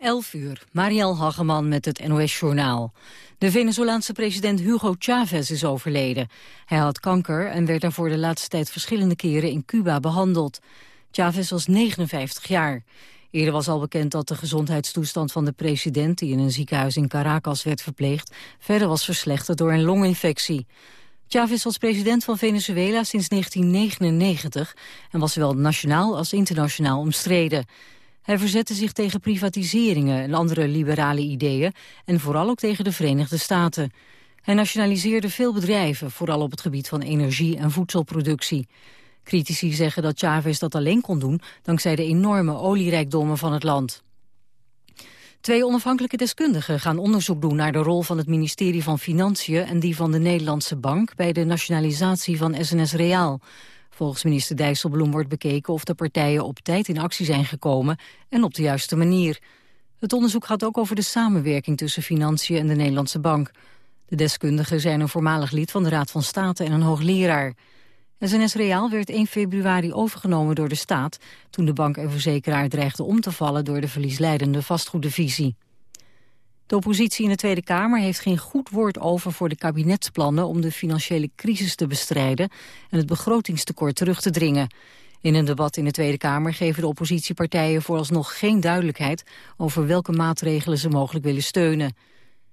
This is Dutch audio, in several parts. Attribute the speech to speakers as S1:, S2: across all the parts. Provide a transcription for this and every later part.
S1: 11 uur, Marielle Hageman met het NOS-journaal. De Venezolaanse president Hugo Chavez is overleden. Hij had kanker en werd daarvoor de laatste tijd verschillende keren in Cuba behandeld. Chavez was 59 jaar. Eerder was al bekend dat de gezondheidstoestand van de president... die in een ziekenhuis in Caracas werd verpleegd... verder was verslechterd door een longinfectie. Chavez was president van Venezuela sinds 1999... en was zowel nationaal als internationaal omstreden. Hij verzette zich tegen privatiseringen en andere liberale ideeën... en vooral ook tegen de Verenigde Staten. Hij nationaliseerde veel bedrijven, vooral op het gebied van energie en voedselproductie. Critici zeggen dat Chavez dat alleen kon doen... dankzij de enorme olierijkdommen van het land. Twee onafhankelijke deskundigen gaan onderzoek doen naar de rol van het ministerie van Financiën en die van de Nederlandse Bank bij de nationalisatie van SNS Reaal. Volgens minister Dijsselbloem wordt bekeken of de partijen op tijd in actie zijn gekomen en op de juiste manier. Het onderzoek gaat ook over de samenwerking tussen Financiën en de Nederlandse Bank. De deskundigen zijn een voormalig lid van de Raad van State en een hoogleraar. SNS Reaal werd 1 februari overgenomen door de staat... toen de bank en verzekeraar dreigde om te vallen... door de verliesleidende vastgoeddivisie. De oppositie in de Tweede Kamer heeft geen goed woord over voor de kabinetsplannen om de financiële crisis te bestrijden en het begrotingstekort terug te dringen. In een debat in de Tweede Kamer geven de oppositiepartijen vooralsnog geen duidelijkheid over welke maatregelen ze mogelijk willen steunen.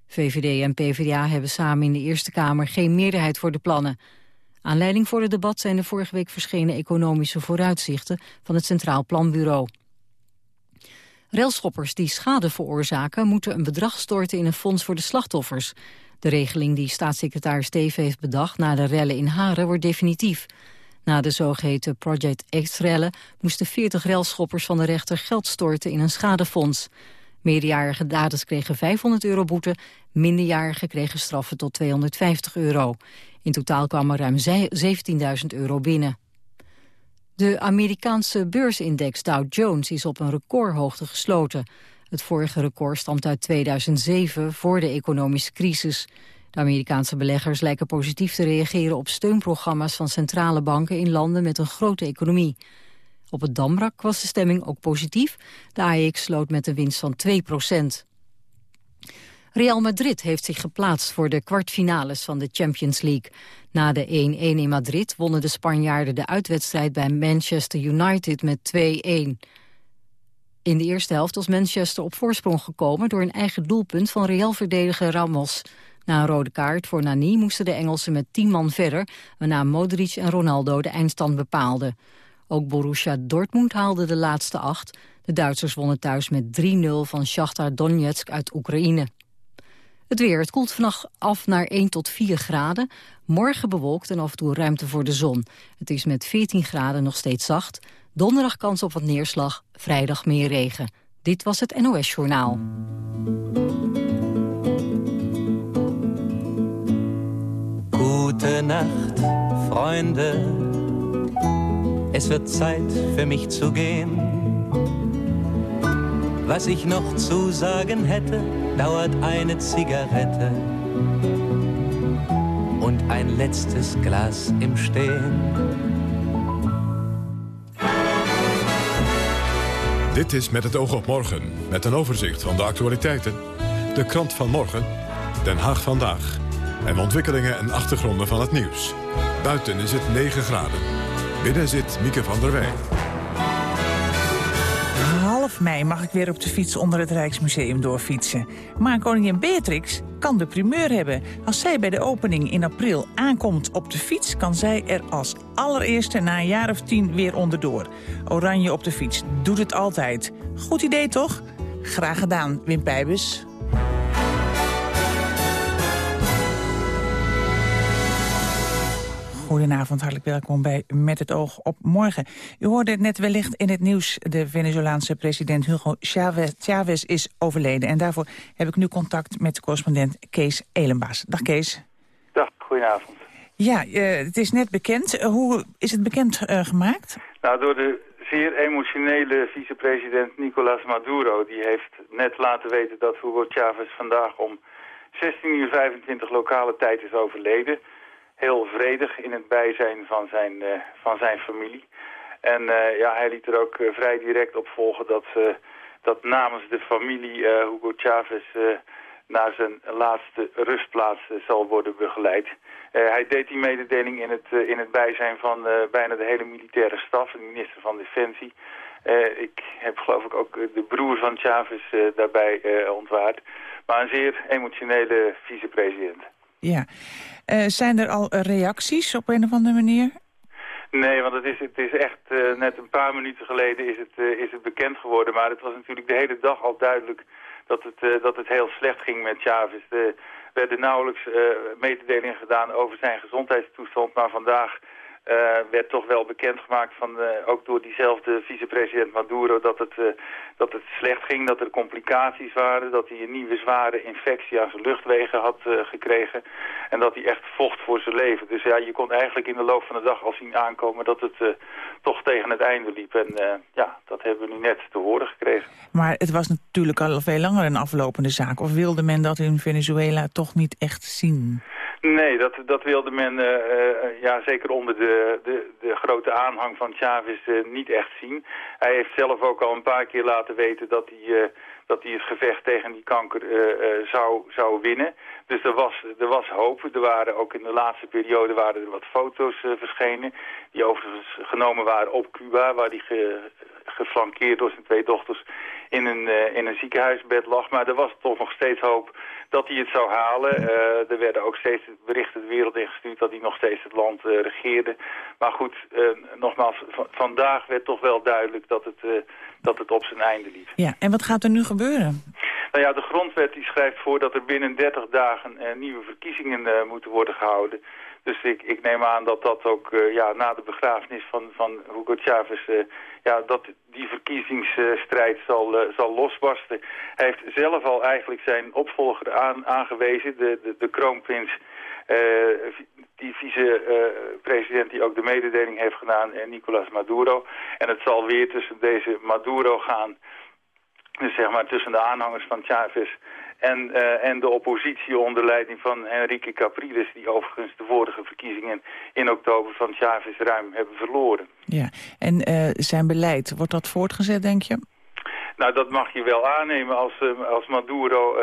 S1: VVD en PvdA hebben samen in de Eerste Kamer geen meerderheid voor de plannen. Aanleiding voor het debat zijn de vorige week verschenen economische vooruitzichten van het Centraal Planbureau. Railschoppers die schade veroorzaken moeten een bedrag storten in een fonds voor de slachtoffers. De regeling die staatssecretaris Steven heeft bedacht na de rellen in Haren wordt definitief. Na de zogeheten Project X-rellen moesten 40 railschoppers van de rechter geld storten in een schadefonds. Meerderjarige daders kregen 500 euro boete, minderjarigen kregen straffen tot 250 euro. In totaal kwam er ruim 17.000 euro binnen. De Amerikaanse beursindex Dow Jones is op een recordhoogte gesloten. Het vorige record stamt uit 2007, voor de economische crisis. De Amerikaanse beleggers lijken positief te reageren op steunprogramma's van centrale banken in landen met een grote economie. Op het Damrak was de stemming ook positief. De AEX sloot met een winst van 2 procent. Real Madrid heeft zich geplaatst voor de kwartfinales van de Champions League. Na de 1-1 in Madrid wonnen de Spanjaarden de uitwedstrijd bij Manchester United met 2-1. In de eerste helft was Manchester op voorsprong gekomen... door een eigen doelpunt van Real-verdediger Ramos. Na een rode kaart voor Nani moesten de Engelsen met 10 man verder... waarna Modric en Ronaldo de eindstand bepaalden. Ook Borussia Dortmund haalde de laatste acht. De Duitsers wonnen thuis met 3-0 van Shakhtar Donetsk uit Oekraïne. Het weer. Het koelt vannacht af naar 1 tot 4 graden. Morgen bewolkt en af en toe ruimte voor de zon. Het is met 14 graden nog steeds zacht. Donderdag kans op wat neerslag. Vrijdag meer regen. Dit was het NOS Journaal.
S2: Gute Nacht, Freunde. Es wird Zeit für mich zu gehen. Was ich noch zu sagen hätte dauert eine Zigarette und ein letztes Glas im Stehen.
S3: Dit is Met het oog op morgen, met een overzicht van de actualiteiten. De krant van morgen, Den Haag vandaag. En ontwikkelingen en achtergronden van het nieuws. Buiten is het 9 graden. Binnen zit Mieke van der Wij
S4: mei mag ik weer op de fiets onder het Rijksmuseum doorfietsen. Maar koningin Beatrix kan de primeur hebben. Als zij bij de opening in april aankomt op de fiets... kan zij er als allereerste na een jaar of tien weer onderdoor. Oranje op de fiets doet het altijd. Goed idee, toch? Graag gedaan, Wim Pijbus. Goedenavond, hartelijk welkom bij Met het oog op morgen. U hoorde het net wellicht in het nieuws. De Venezolaanse president Hugo Chavez, Chavez is overleden. En daarvoor heb ik nu contact met correspondent Kees Elenbaas. Dag Kees.
S5: Dag, goedenavond.
S4: Ja, uh, het is net bekend. Uh, hoe is het bekend uh, gemaakt?
S5: Nou, door de zeer emotionele vicepresident Nicolas Maduro. Die heeft net laten weten dat Hugo Chavez vandaag om 16.25 uur lokale tijd is overleden heel vredig in het bijzijn van zijn, uh, van zijn familie. En uh, ja, hij liet er ook uh, vrij direct op volgen dat, dat namens de familie Hugo Chavez naar zijn laatste rustplaats zal worden begeleid. hij deed die mededeling in het, in het bijzijn van bijna de hele militaire staf, de minister van Defensie. ik heb geloof ik ook de broer van Chavez daarbij ontwaard. Maar een zeer emotionele vicepresident.
S4: Ja. zijn er al reacties op een of andere manier?
S5: Nee, want het is, het is echt uh, net een paar minuten geleden is het, uh, is het bekend geworden. Maar het was natuurlijk de hele dag al duidelijk dat het, dat het heel slecht ging met Chavez. Er werden nauwelijks mededelingen gedaan over zijn gezondheidstoestand. Maar vandaag uh, werd toch wel bekendgemaakt, van, uh, ook door diezelfde vicepresident Maduro, dat het, uh, dat het slecht ging, dat er complicaties waren, dat hij een nieuwe zware infectie aan zijn luchtwegen had gekregen en dat hij echt vocht voor zijn leven. Dus ja, je kon eigenlijk in de loop van de dag al zien aankomen dat het toch tegen het einde liep. En ja, dat hebben we nu net te horen gekregen.
S4: Maar het was natuurlijk al veel langer een aflopende zaak. Of wilde men dat in Venezuela toch niet echt zien?
S5: Nee, dat, dat wilde men uh, ja, zeker onder de, de, de grote aanhang van Chavez uh, niet echt zien. Hij heeft zelf ook al een paar keer laten weten dat hij, dat hij het gevecht tegen die kanker zou, zou winnen. Dus er was, er was hoop. Er waren ook in de laatste periode waren er wat foto's verschenen. Die overigens genomen waren op Cuba, waar hij ge, geflankeerd door zijn twee dochters in een, in een ziekenhuisbed lag. Maar er was toch nog steeds hoop dat hij het zou halen. Uh, er werden ook steeds berichten de wereld ingestuurd dat hij nog steeds het land uh, regeerde. Maar goed, uh, nogmaals, vandaag werd toch wel duidelijk dat het, dat het op zijn einde liep.
S4: Ja, en wat gaat er nu gebeuren?
S5: Nou ja, de grondwet die schrijft voor dat er binnen 30 dagen nieuwe verkiezingen moeten worden gehouden. Dus ik, ik neem aan dat dat ook ja, na de begrafenis van, van Hugo Chavez... Ja, dat die verkiezingsstrijd zal, uh, zal losbarsten. Hij heeft zelf al eigenlijk zijn opvolger aan, aangewezen, de, de, de kroonprins... die vice-president die ook de mededeling heeft gedaan, Nicolas Maduro. En het zal weer tussen deze Maduro gaan... Dus zeg maar tussen de aanhangers van Chavez en, uh, en de oppositie onder leiding van Enrique Capriles... die overigens de vorige verkiezingen in oktober van Chavez ruim hebben verloren.
S4: Ja, en uh, zijn beleid, wordt dat voortgezet, denk je?
S5: Nou, dat mag je wel aannemen. Als, uh, als Maduro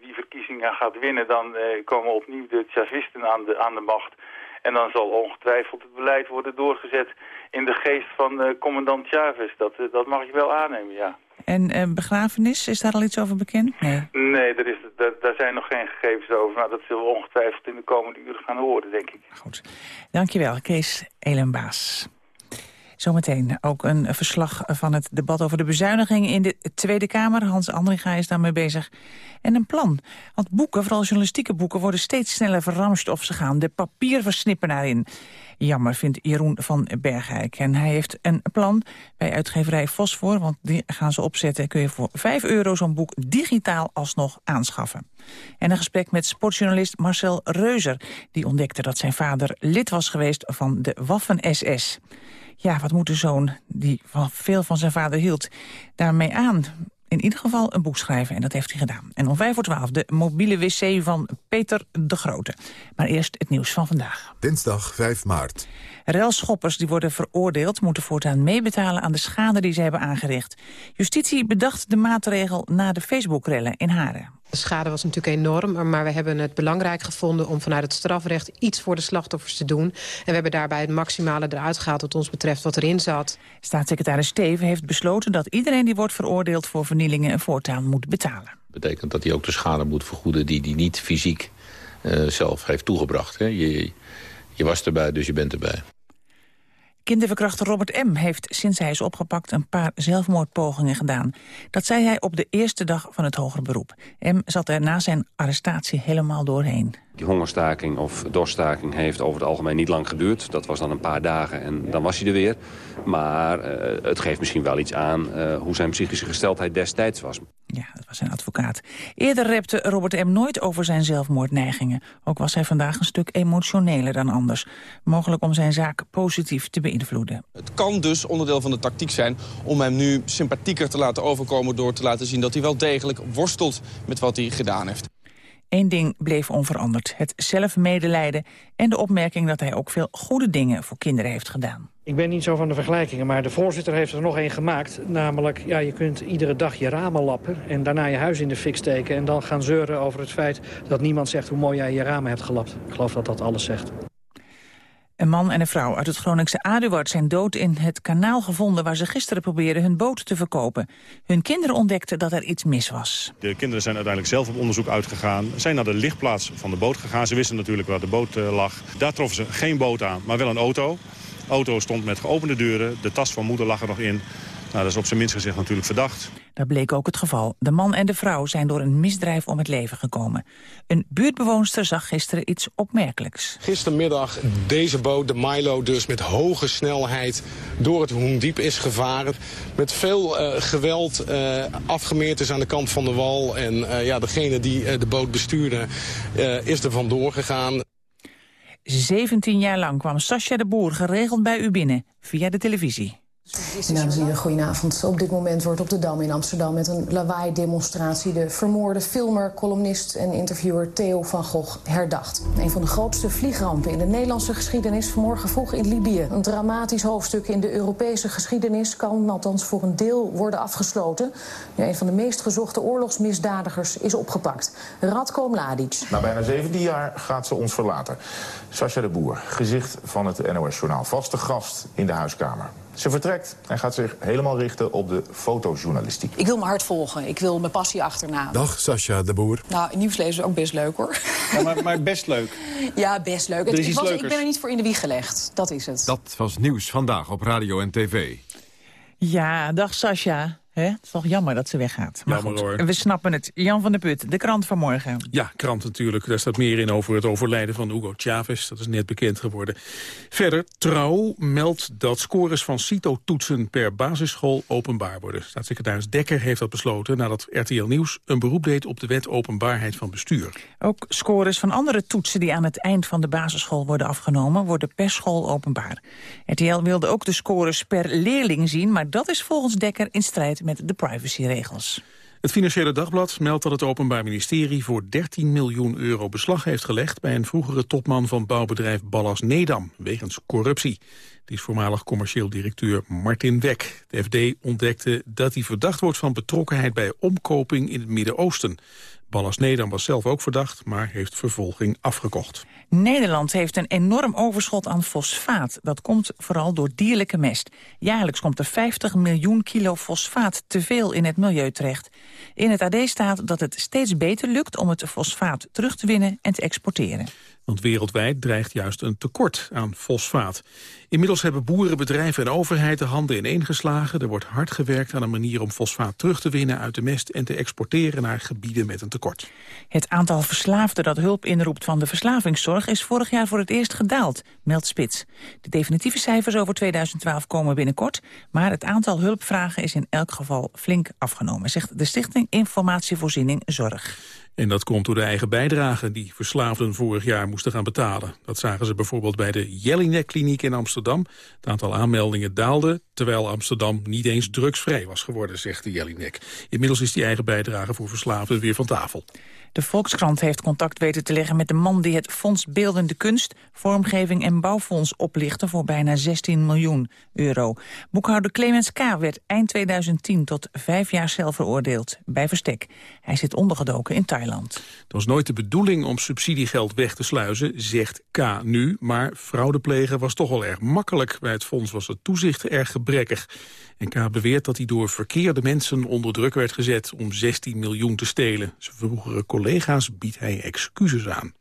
S5: die verkiezingen gaat winnen... dan komen opnieuw de Chavisten aan de, aan de macht... En dan zal ongetwijfeld het beleid worden doorgezet in de geest van commandant Chavez. Dat, dat mag je wel aannemen, ja.
S4: En uh, begrafenis, is daar al iets over bekend?
S5: Nee, nee er is, daar, daar zijn nog geen gegevens over. Maar dat zullen we ongetwijfeld in de komende uren gaan horen, denk ik.
S4: Goed. Dankjewel, Kees Elenbaas. Zometeen ook een verslag van het debat over de bezuinigingen in de Tweede Kamer. Hans Andringa is daarmee bezig. En een plan. Want boeken, vooral journalistieke boeken, worden steeds sneller verramst of ze gaan de papierversnippenaar in. Jammer, vindt Jeroen van Bergijk. En hij heeft een plan bij uitgeverij Fosfor, want die gaan ze opzetten. Kun je voor 5 euro zo'n boek digitaal alsnog aanschaffen. En een gesprek met sportjournalist Marcel Reuzer. Die ontdekte dat zijn vader lid was geweest van de Waffen-SS. Ja, wat moet de zoon, die van veel van zijn vader hield, daarmee aan? in ieder geval een boek schrijven. En dat heeft hij gedaan. En om vijf voor twaalf de mobiele wc van Peter de Grote. Maar eerst het nieuws van vandaag.
S3: Dinsdag 5 maart.
S4: Relschoppers die worden veroordeeld moeten voortaan meebetalen aan de schade die ze hebben aangericht. Justitie bedacht de maatregel na de Facebook-rellen in Haren.
S6: De schade was natuurlijk enorm, maar we hebben het belangrijk gevonden... om vanuit het strafrecht iets voor de slachtoffers te doen. En we hebben daarbij het maximale eruit gehaald wat ons betreft wat erin zat.
S4: Staatssecretaris Steven heeft besloten dat iedereen die wordt veroordeeld... voor vernielingen en voortaan moet betalen.
S7: Dat betekent dat hij ook de schade moet vergoeden die hij niet fysiek uh, zelf heeft toegebracht. Hè? Je, je was erbij, dus je bent erbij.
S4: Kinderverkrachter Robert M. heeft sinds hij is opgepakt een paar zelfmoordpogingen gedaan. Dat zei hij op de eerste dag van het hoger beroep. M. zat er na zijn arrestatie helemaal doorheen.
S8: Die hongerstaking of doorstaking heeft over het algemeen niet lang geduurd. Dat was dan een paar dagen en dan was hij er weer. Maar uh, het geeft misschien wel iets aan uh, hoe zijn psychische gesteldheid destijds was.
S4: Ja, dat was zijn advocaat. Eerder repte Robert M. nooit over zijn zelfmoordneigingen. Ook was hij vandaag een stuk emotioneler dan anders. Mogelijk om zijn zaak positief te beïnvloeden.
S9: Het kan dus onderdeel van de tactiek zijn om hem nu sympathieker te laten overkomen... door te laten zien dat hij wel degelijk worstelt met wat hij gedaan heeft.
S4: Eén ding bleef onveranderd, het zelfmedelijden en de opmerking dat hij ook veel goede dingen voor kinderen heeft gedaan.
S10: Ik ben niet zo van de vergelijkingen, maar de voorzitter heeft er nog één gemaakt. Namelijk, ja, je kunt iedere dag je ramen lappen en daarna je huis in de fik steken... en dan gaan zeuren over het feit dat niemand zegt hoe mooi jij je ramen hebt gelapt. Ik geloof dat dat alles zegt.
S4: Een man en een vrouw uit het Groningse Aduard zijn dood in het kanaal gevonden... waar ze gisteren probeerden hun boot te verkopen. Hun kinderen ontdekten dat er iets mis was.
S11: De kinderen zijn uiteindelijk zelf op onderzoek uitgegaan. Zijn naar de lichtplaats van de boot gegaan. Ze wisten natuurlijk waar de boot uh, lag. Daar troffen ze geen boot aan, maar wel een auto. De auto stond met geopende deuren. De tas van moeder lag er nog in. Nou, dat is op zijn minst gezegd natuurlijk verdacht.
S4: Dat bleek ook het geval. De man en de vrouw zijn door een misdrijf om het leven gekomen. Een buurtbewoonster zag gisteren iets opmerkelijks.
S12: Gistermiddag deze boot, de Milo, dus met hoge snelheid door het Hoendiep is gevaren. Met veel uh, geweld uh, afgemeerd is aan de kant van de wal. En uh, ja, degene die de boot bestuurde is er vandoor gegaan.
S4: 17 jaar lang kwam Sascha de Boer geregeld bij u binnen, via de televisie.
S13: Dames en heren, goedenavond. Op dit moment wordt op de Dam in Amsterdam met een lawaai-demonstratie... de vermoorde filmer, columnist en interviewer Theo van Gogh herdacht. Een van de grootste vliegrampen in de Nederlandse geschiedenis... vanmorgen vroeg in Libië. Een dramatisch hoofdstuk in de Europese geschiedenis... kan althans voor een deel worden afgesloten. Nu een van de meest gezochte oorlogsmisdadigers is opgepakt. Radko Mladic.
S14: Na bijna 17 jaar gaat ze ons verlaten. Sascha de Boer, gezicht van het NOS-journaal. Vaste gast in de huiskamer. Ze vertrekt en gaat zich helemaal richten op de fotojournalistiek.
S15: Ik wil mijn hart volgen. Ik wil mijn passie achterna.
S3: Dag, Sascha de Boer.
S15: Nou, nieuwslezen is ook best leuk, hoor.
S10: Ja, maar, maar best leuk.
S15: Ja, best leuk.
S10: Er is
S15: ik,
S10: iets
S15: was, ik ben er niet voor in de wieg gelegd. Dat is het.
S3: Dat was nieuws vandaag op radio en tv.
S4: Ja, dag Sascha. Hè? Het is toch jammer dat ze weggaat. Maar
S16: Jammer,
S4: goed,
S16: hoor.
S4: we snappen het. Jan van der Put, de krant van morgen.
S16: Ja, krant natuurlijk. Daar staat meer in over het overlijden van Hugo Chavez. Dat is net bekend geworden. Verder, Trouw meldt dat scores van CITO-toetsen per basisschool openbaar worden. Staatssecretaris Dekker heeft dat besloten nadat RTL Nieuws een beroep deed op de wet openbaarheid van bestuur.
S4: Ook scores van andere toetsen die aan het eind van de basisschool worden afgenomen... worden per school openbaar. RTL wilde ook de scores per leerling zien... maar dat is volgens Dekker in strijd met de privacyregels.
S16: Het Financiële Dagblad meldt dat het Openbaar Ministerie voor 13 miljoen euro beslag heeft gelegd bij een vroegere topman van bouwbedrijf Ballas Nedam, wegens corruptie. Die is voormalig commercieel directeur Martin Wek. De FD ontdekte dat hij verdacht wordt van betrokkenheid bij omkoping in het Midden-Oosten. Ballas Nedam was zelf ook verdacht, maar heeft vervolging afgekocht.
S4: Nederland heeft een enorm overschot aan fosfaat. Dat komt vooral door dierlijke mest. Jaarlijks komt er 50 miljoen kilo fosfaat te veel in het milieu terecht. In het AD staat dat het steeds beter lukt om het fosfaat terug te winnen en te exporteren.
S16: Want wereldwijd dreigt juist een tekort aan fosfaat. Inmiddels hebben boeren, bedrijven en overheid de handen ineengeslagen. Er wordt hard gewerkt aan een manier om fosfaat terug te winnen uit de mest... en te exporteren naar gebieden met een tekort.
S4: Het aantal verslaafden dat hulp inroept van de verslavingszorg... is vorig jaar voor het eerst gedaald, meldt Spits. De definitieve cijfers over 2012 komen binnenkort... maar het aantal hulpvragen is in elk geval flink afgenomen... zegt de Stichting Informatievoorziening Zorg.
S16: En dat komt door de eigen bijdrage die verslaafden vorig jaar moesten gaan betalen. Dat zagen ze bijvoorbeeld bij de Jellinek-kliniek in Amsterdam. Het aantal aanmeldingen daalde, terwijl Amsterdam niet eens drugsvrij was geworden, zegt de Jellinek. Inmiddels is die eigen bijdrage voor verslaafden weer van tafel.
S4: De Volkskrant heeft contact weten te leggen met de man die het Fonds Beeldende Kunst, Vormgeving en Bouwfonds oplichtte voor bijna 16 miljoen euro. Boekhouder Clemens K. werd eind 2010 tot vijf jaar cel veroordeeld bij verstek. Hij zit ondergedoken in Thailand.
S16: Het was nooit de bedoeling om subsidiegeld weg te sluizen, zegt K nu. Maar fraude plegen was toch wel erg makkelijk. Bij het fonds was het toezicht erg gebrekkig. En K beweert dat hij door verkeerde mensen onder druk werd gezet om 16 miljoen te stelen. Zijn vroegere collega's biedt hij excuses aan.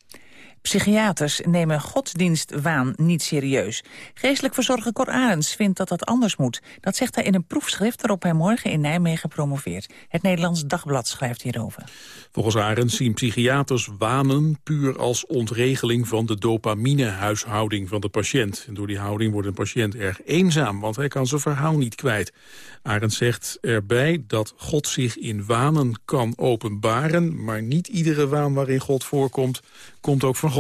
S4: Psychiaters nemen godsdienstwaan niet serieus. Geestelijk verzorger Cor Arends vindt dat dat anders moet. Dat zegt hij in een proefschrift waarop hij morgen in Nijmegen promoveert. Het Nederlands Dagblad schrijft hierover.
S16: Volgens Arends zien psychiaters wanen puur als ontregeling van de dopamine-huishouding van de patiënt. En door die houding wordt een patiënt erg eenzaam, want hij kan zijn verhaal niet kwijt. Arends zegt erbij dat God zich in wanen kan openbaren, maar niet iedere waan waarin God voorkomt, komt ook van God.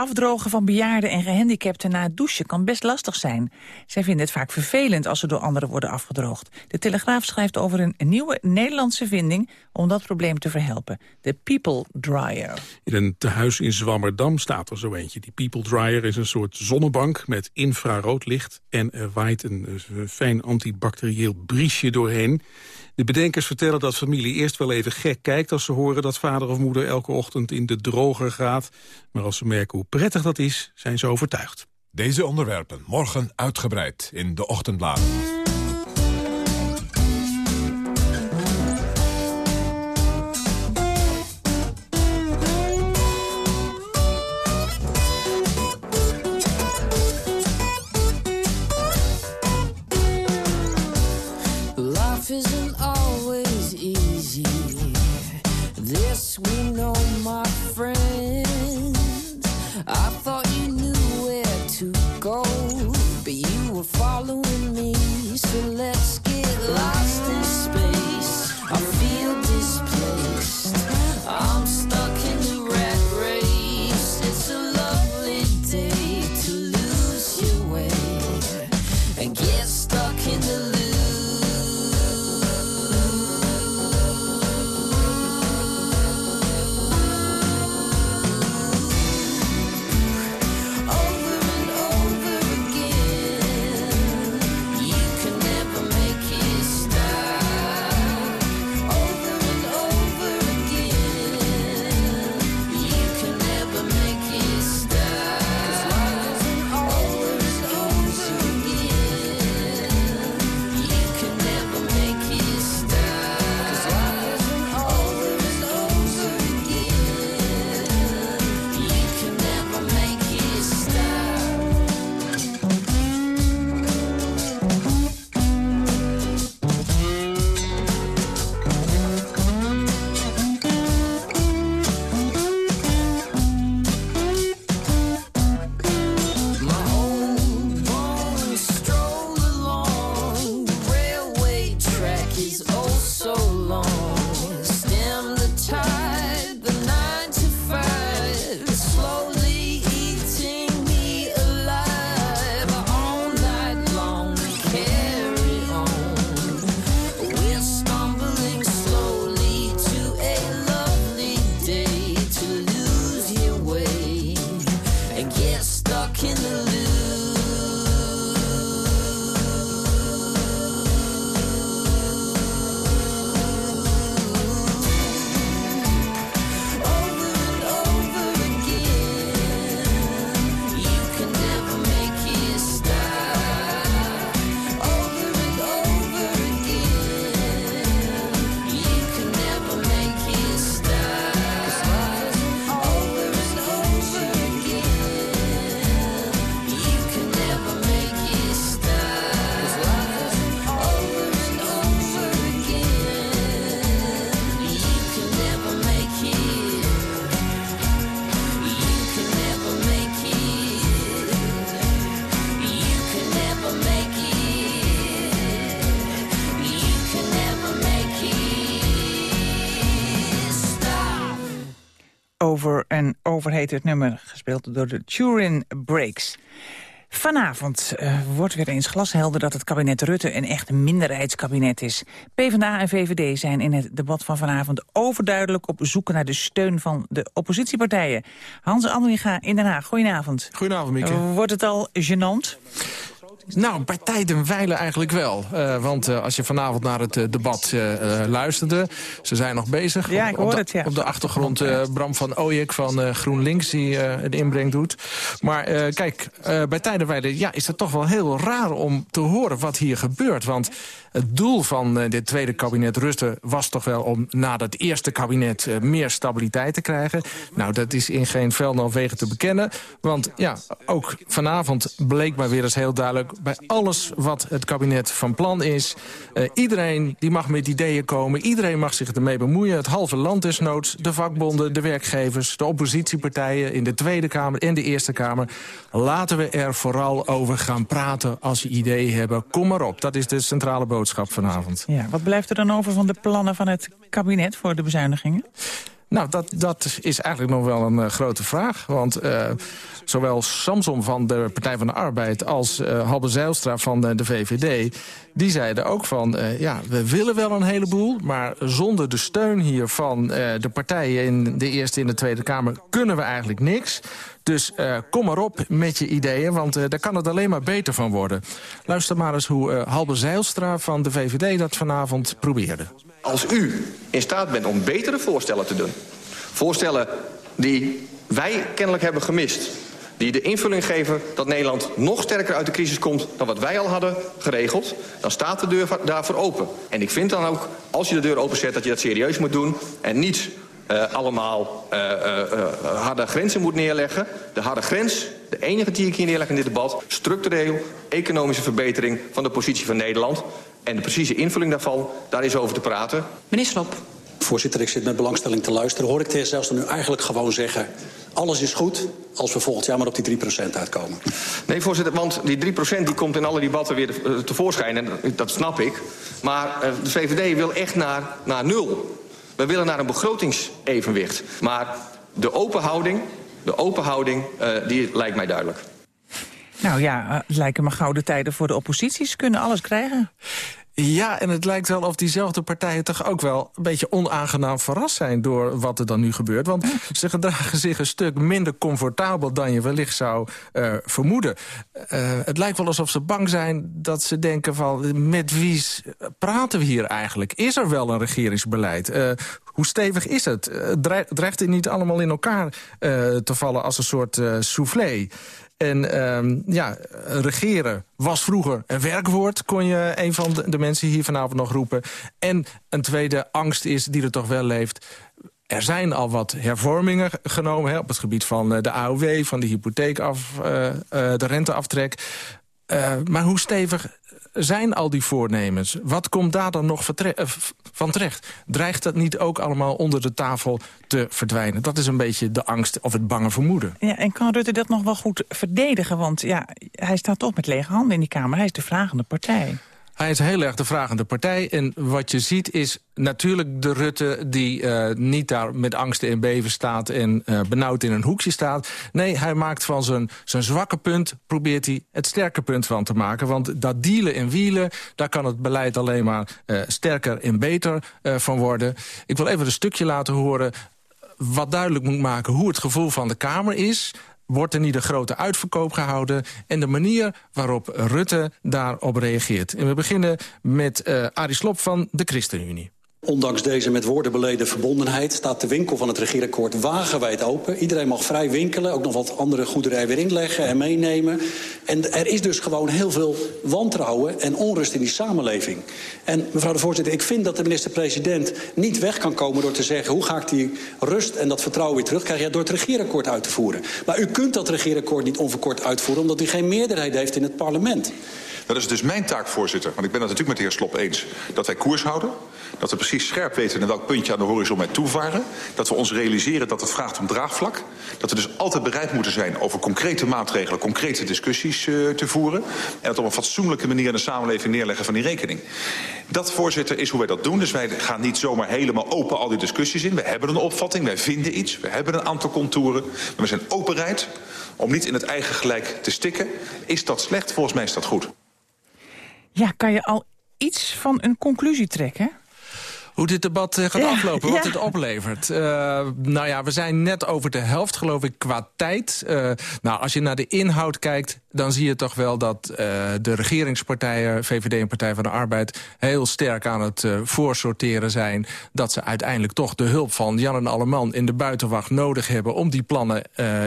S4: Afdrogen van bejaarden en gehandicapten na het douchen kan best lastig zijn. Zij vinden het vaak vervelend als ze door anderen worden afgedroogd. De Telegraaf schrijft over een nieuwe Nederlandse vinding om dat probleem te verhelpen. De People Dryer.
S16: In een tehuis in Zwammerdam staat er zo eentje. Die People Dryer is een soort zonnebank met infrarood licht... en er waait een fijn antibacterieel briesje doorheen. De bedenkers vertellen dat familie eerst wel even gek kijkt... als ze horen dat vader of moeder elke ochtend in de droger gaat. Maar als ze merken hoe prettig dat is, zijn ze overtuigd.
S3: Deze onderwerpen morgen uitgebreid in de ochtendbladen.
S17: Over
S4: en over heet het nummer, gespeeld door de Turin Breaks. Vanavond eh, wordt weer eens glashelder dat het kabinet Rutte een echt minderheidskabinet is. PvdA en VVD zijn in het debat van vanavond overduidelijk op zoek naar de steun van de oppositiepartijen. Hans Andringa in Den Haag, goedenavond.
S12: Goedenavond, Mieke.
S4: Wordt het al gênant?
S12: Nou, bij wijlen eigenlijk wel. Eh, want eh, als je vanavond naar het eh, debat luisterde... ze zijn nog bezig.
S4: Ja,
S12: Op-
S4: ik
S12: op
S4: hoor
S12: de,
S4: het, ja.
S12: Op de achtergrond Bram van Ooyek van GroenLinks... die het inbreng doet. Maar kijk, bij tijden wijlen ja, is het toch wel heel raar om te horen wat hier gebeurt. Want het doel van dit tweede kabinet Rutte was toch wel... om na dat eerste kabinet meer stabiliteit te krijgen. Nou, dat is in geen veld of wegen te bekennen. Want ja, ook vanavond bleek maar weer eens heel duidelijk... bij alles wat het kabinet van plan is... eh, iedereen die mag met ideeën komen, iedereen mag zich ermee bemoeien. Het halve land desnoods, de vakbonden, de werkgevers... de oppositiepartijen in de Tweede Kamer en de Eerste Kamer. Laten we er vooral over gaan praten als je ideeën hebben. Kom maar op, dat is de centrale boodschap vanavond.
S4: Ja, wat blijft er dan over van de plannen van het kabinet voor de bezuinigingen?
S18: Nou, dat, dat is eigenlijk nog wel een uh, grote vraag. Want uh, zowel Samson van de Partij van de Arbeid... als uh, Halbe Zijlstra van de, VVD... die zeiden ook van, ja, we willen wel een heleboel... maar zonder de steun hier van de partijen in de Eerste en de Tweede Kamer... kunnen we eigenlijk niks. Dus kom maar op met je ideeën, want daar kan het alleen maar beter van worden. Luister maar eens hoe uh, Halbe Zijlstra van de VVD dat vanavond probeerde.
S19: Als u in staat bent om betere voorstellen te doen... voorstellen die wij kennelijk hebben gemist... die de invulling geven dat Nederland nog sterker uit de crisis komt... dan wat wij al hadden geregeld, dan staat de deur daarvoor open. En ik vind dan ook, als je de deur openzet, dat je dat serieus moet doen... en niet uh, allemaal uh, uh, harde grenzen moet neerleggen. De harde grens, de enige die ik hier neerleg in dit debat... structureel economische verbetering van de positie van Nederland. En de precieze invulling daarvan, daar is over te praten.
S15: Meneer Slop.
S20: Voorzitter, ik zit met belangstelling te luisteren. Hoor ik de heer Zijlstra nu eigenlijk gewoon zeggen... alles is goed als we volgend jaar maar op die 3% uitkomen?
S19: Nee, voorzitter, want die 3% die komt in alle debatten weer tevoorschijn. En dat snap ik. Maar de VVD wil echt naar, naar nul. We willen naar een begrotingsevenwicht. Maar de open houding, de open houding uh, die lijkt mij duidelijk.
S4: Nou ja, het lijken me gouden tijden voor de opposities. kunnen alles krijgen.
S18: Ja, en het lijkt wel of diezelfde partijen toch ook wel een beetje onaangenaam verrast zijn door wat er dan nu gebeurt. Want ze gedragen zich een stuk minder comfortabel dan je wellicht zou uh, vermoeden. Uh, het lijkt wel alsof ze bang zijn dat ze denken van met wie praten we hier eigenlijk? Is er wel een regeringsbeleid? Uh, hoe stevig is het? Dreigt het niet allemaal in elkaar te vallen als een soort soufflé? En um, ja, regeren was vroeger een werkwoord, kon je een van de, mensen hier vanavond nog roepen. En een tweede angst is, die er toch wel leeft... Er zijn al wat hervormingen genomen hè, op het gebied van eh, de AOW, van de hypotheekaf, uh, uh, de renteaftrek. Uh, maar hoe stevig zijn al die voornemens? Wat komt daar dan nog van terecht? Dreigt dat niet ook allemaal onder de tafel te verdwijnen? Dat is een beetje de angst of het bange vermoeden.
S4: Ja, en kan Rutte dat nog wel goed verdedigen? Want ja, hij staat toch met lege handen in die Kamer. Hij is de vragende partij.
S18: Hij is heel erg de vragende partij. En wat je ziet is natuurlijk de Rutte die uh, niet daar met angsten en beven staat... en uh, benauwd in een hoekje staat. Nee, hij maakt van zijn, zijn zwakke punt... probeert hij het sterke punt van te maken. Want dat dealen en wielen, daar kan het beleid alleen maar uh, sterker en beter van worden. Ik wil even een stukje laten horen wat duidelijk moet maken hoe het gevoel van de Kamer is wordt er niet een grote uitverkoop gehouden... en de manier waarop Rutte daarop reageert. En we beginnen met uh, Arie Slob van de ChristenUnie.
S20: Ondanks deze met woorden beleden verbondenheid staat de winkel van het regeerakkoord wagenwijd open. Iedereen mag vrij winkelen, ook nog wat andere goederen weer inleggen en meenemen. En er is dus gewoon heel veel wantrouwen en onrust in die samenleving. En mevrouw de voorzitter, ik vind dat de minister-president niet weg kan komen door te zeggen... hoe ga ik die rust en dat vertrouwen weer terugkrijgen? Ja, door het regeerakkoord uit te voeren. Maar u kunt dat regeerakkoord niet onverkort uitvoeren... omdat u geen meerderheid heeft in het parlement.
S21: Dat is dus mijn taak, voorzitter, want ik ben het natuurlijk met de heer Slop eens... dat wij koers houden, dat we precies scherp weten naar welk puntje aan de horizon wij toevaren... dat we ons realiseren dat het vraagt om draagvlak... dat we dus altijd bereid moeten zijn over concrete maatregelen... concrete discussies uh, te voeren... en dat op een fatsoenlijke manier de samenleving neerleggen van die rekening. Dat, voorzitter, is hoe wij dat doen. Dus wij gaan niet zomaar helemaal open al die discussies in. We hebben een opvatting, wij vinden iets, we hebben een aantal contouren... maar we zijn openheid om niet in het eigen gelijk te stikken. Is dat slecht? Volgens mij is dat goed.
S4: Ja, kan je al iets van een conclusie trekken?
S18: hoe dit debat uh, gaat ja, aflopen, wat ja. het oplevert. Uh, nou ja, we zijn net over de helft, geloof ik, qua tijd. Uh, nou, als je naar de inhoud kijkt, dan zie je toch wel dat de regeringspartijen... VVD en Partij van de Arbeid heel sterk aan het voorsorteren zijn... dat ze uiteindelijk toch de hulp van Jan en Alleman in de buitenwacht nodig hebben... om die plannen,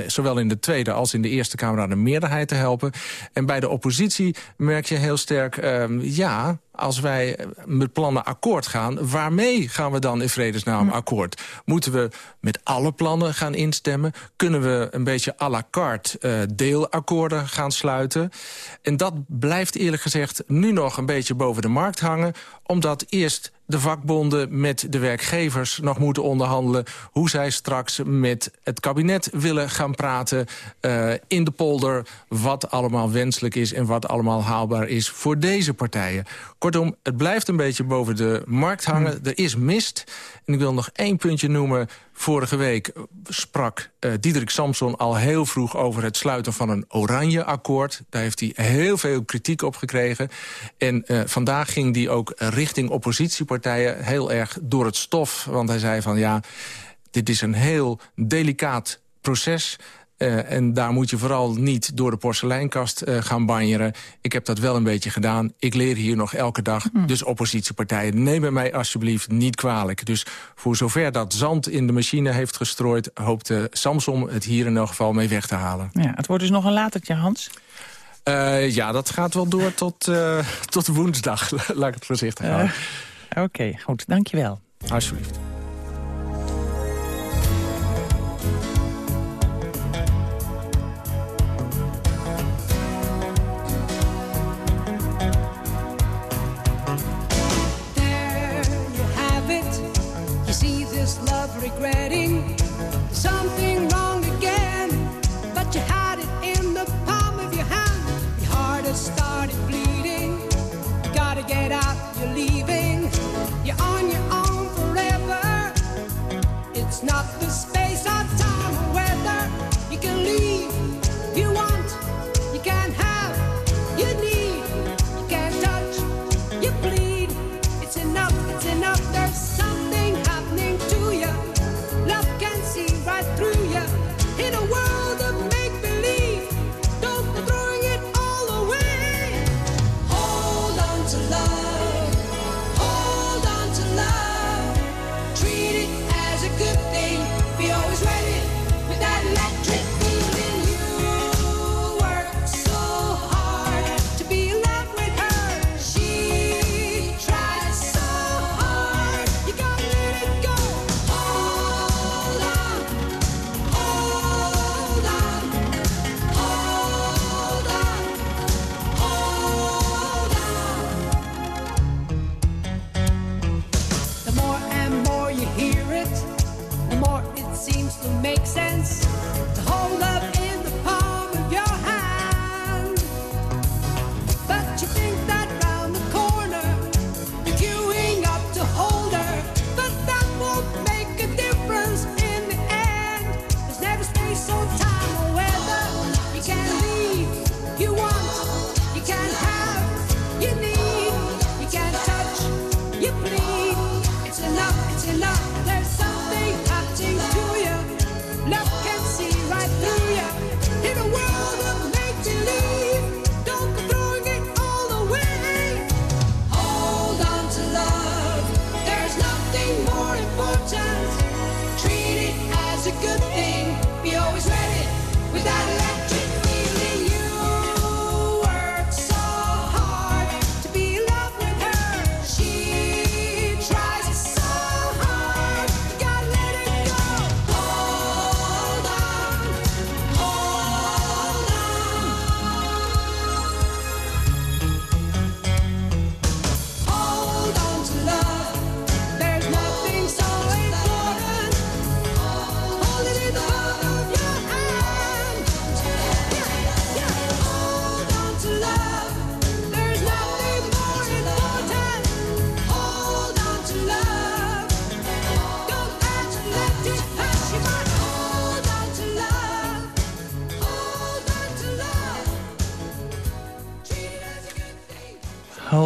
S18: zowel in de Tweede als in de Eerste Kamer... aan de meerderheid te helpen. En bij de oppositie merk je heel sterk, ehm, ja als wij met plannen akkoord gaan... waarmee gaan we dan in vredesnaam akkoord? Moeten we met alle plannen gaan instemmen? Kunnen we een beetje à la carte deelakkoorden gaan sluiten? En dat blijft eerlijk gezegd nu nog een beetje boven de markt hangen... Omdat eerst de vakbonden met de werkgevers nog moeten onderhandelen... hoe zij straks met het kabinet willen gaan praten uh, in de polder... wat allemaal wenselijk is en wat allemaal haalbaar is voor deze partijen. Kortom, het blijft een beetje boven de markt hangen. Er is mist. En ik wil nog één puntje noemen. Vorige week sprak uh, Diederik Samson al heel vroeg over het sluiten van een oranje akkoord. Daar heeft hij heel veel kritiek op gekregen. En uh, vandaag ging hij ook richting oppositiepartijen heel erg door het stof. Want hij zei van ja, dit is een heel delicaat proces. Uh, en daar moet je vooral niet door de porseleinkast uh, gaan banjeren. Ik heb dat wel een beetje gedaan. Ik leer hier nog elke dag. Mm. Dus oppositiepartijen, neem mij alsjeblieft niet kwalijk. Dus voor zover dat zand in de machine heeft gestrooid... hoopt uh, Samsom het hier in elk geval mee weg te halen.
S4: Ja, het wordt dus nog een latertje, Hans.
S18: Uh, ja, dat gaat wel door tot, uh, tot woensdag, laat ik het voorzichtig houden.
S4: Uh, Oké, okay, goed. Dankjewel.
S18: Alsjeblieft.
S22: regretting out, you're leaving. You're on your own forever. It's not the space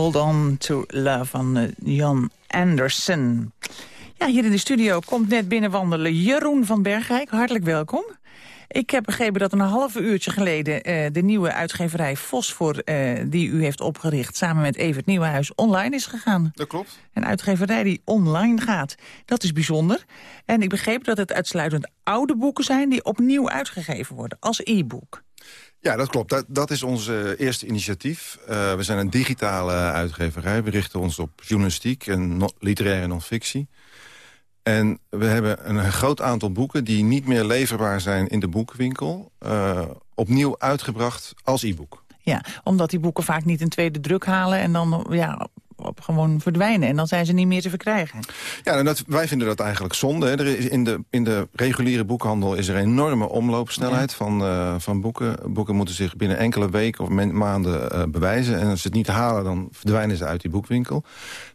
S22: Hold on to love
S4: van uh, Jan Anderson. Ja, hier in de studio komt net binnenwandelen Jeroen van Bergrijk. Hartelijk welkom. Ik heb begrepen dat een half uurtje geleden uh, de nieuwe uitgeverij Fosfor... Uh, die u heeft opgericht samen met Evert Nieuwenhuis online is gegaan.
S23: Dat klopt.
S4: Een uitgeverij die online gaat. Dat is bijzonder. En ik begreep dat het uitsluitend oude boeken zijn... die opnieuw uitgegeven worden als e-book.
S23: Ja, dat klopt. Dat, is ons eerste initiatief. Uh, we zijn een digitale uitgeverij. We richten ons op journalistiek en literaire non-fictie. En we hebben een groot aantal boeken die niet meer leverbaar zijn in de boekenwinkel... Uh, opnieuw uitgebracht als e-book.
S4: Ja, omdat die boeken vaak niet een tweede druk halen... en dan ja, op gewoon verdwijnen. En dan zijn ze niet meer te verkrijgen.
S23: Ja, en dat, wij vinden dat eigenlijk zonde. Hè. Er is in, de, in de reguliere boekhandel is er een enorme omloopsnelheid van, eh, van boeken. Boeken moeten zich binnen enkele weken of maanden eh, bewijzen. En als ze het niet halen, dan verdwijnen ze uit die boekwinkel.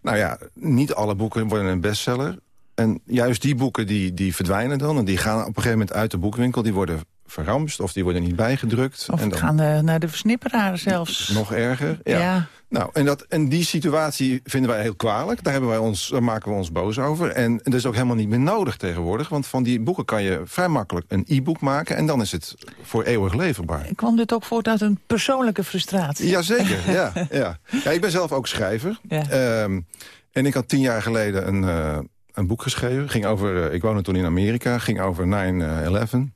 S23: Nou ja, niet alle boeken worden een bestseller. En juist die boeken die, die verdwijnen dan. En die gaan op een gegeven moment uit de boekwinkel. Die worden verramst of die worden niet bijgedrukt.
S4: Of
S23: en dan
S4: gaan de, naar de versnipperaar zelfs.
S23: nog erger. Ja.
S4: Ja.
S23: Nou, en, dat, en die situatie vinden wij heel kwalijk. Daar, hebben wij ons, daar maken we ons boos over. En dat is ook helemaal niet meer nodig tegenwoordig. Want van die boeken kan je vrij makkelijk een e-book maken... en dan is het voor eeuwig leverbaar.
S4: Kwam dit ook voort uit een persoonlijke frustratie?
S23: Jazeker, ja, ja. ja. Ik ben zelf ook schrijver.
S4: Ja.
S23: Ehm, en ik had tien jaar geleden een, eh, een boek geschreven. Ging over, eh, ik woonde toen in Amerika, ging over 9-11.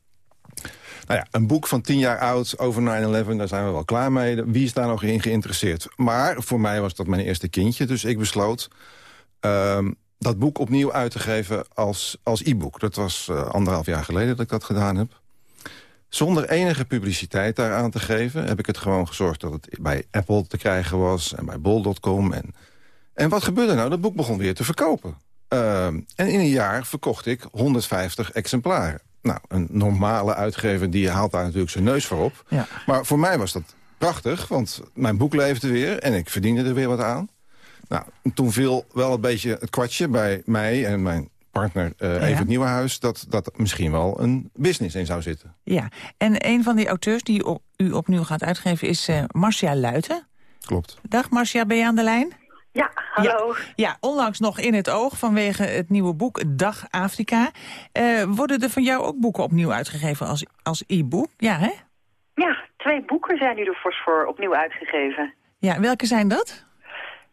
S23: Nou ja, een boek van tien jaar oud over 9-11, daar zijn we wel klaar mee. Wie is daar nog in geïnteresseerd? Maar voor mij was dat mijn eerste kindje, dus ik besloot... ehm, dat boek opnieuw uit te geven als, als e-book. Dat was eh, anderhalf jaar geleden dat ik dat gedaan heb. Zonder enige publiciteit daaraan te geven... heb ik het gewoon gezorgd dat het bij Apple te krijgen was... en bij bol.com. En, en wat gebeurde nou? Dat boek begon weer te verkopen. Ehm, en in een jaar verkocht ik 150 exemplaren. Nou, een normale uitgever die haalt daar natuurlijk zijn neus voor op.
S4: Ja.
S23: Maar voor mij was dat prachtig, want mijn boek leefde weer... en ik verdiende er weer wat aan. Nou, toen viel wel een beetje het kwartje bij mij en mijn partner eh
S4: Ja.
S23: Evert Nieuwenhuis... dat dat misschien wel een business in zou zitten.
S4: Ja, en een van die auteurs die u opnieuw gaat uitgeven is eh, Marcia Luiten.
S23: Klopt.
S4: Dag Marcia, ben je aan de lijn?
S24: Ja, hallo.
S4: Ja, ja, onlangs nog in het oog vanwege het nieuwe boek Dag Afrika. Eh, worden er van jou ook boeken opnieuw uitgegeven als, als e-book? Ja, hè?
S24: Ja, twee boeken zijn nu door Fosfor opnieuw uitgegeven.
S4: Ja, welke zijn dat?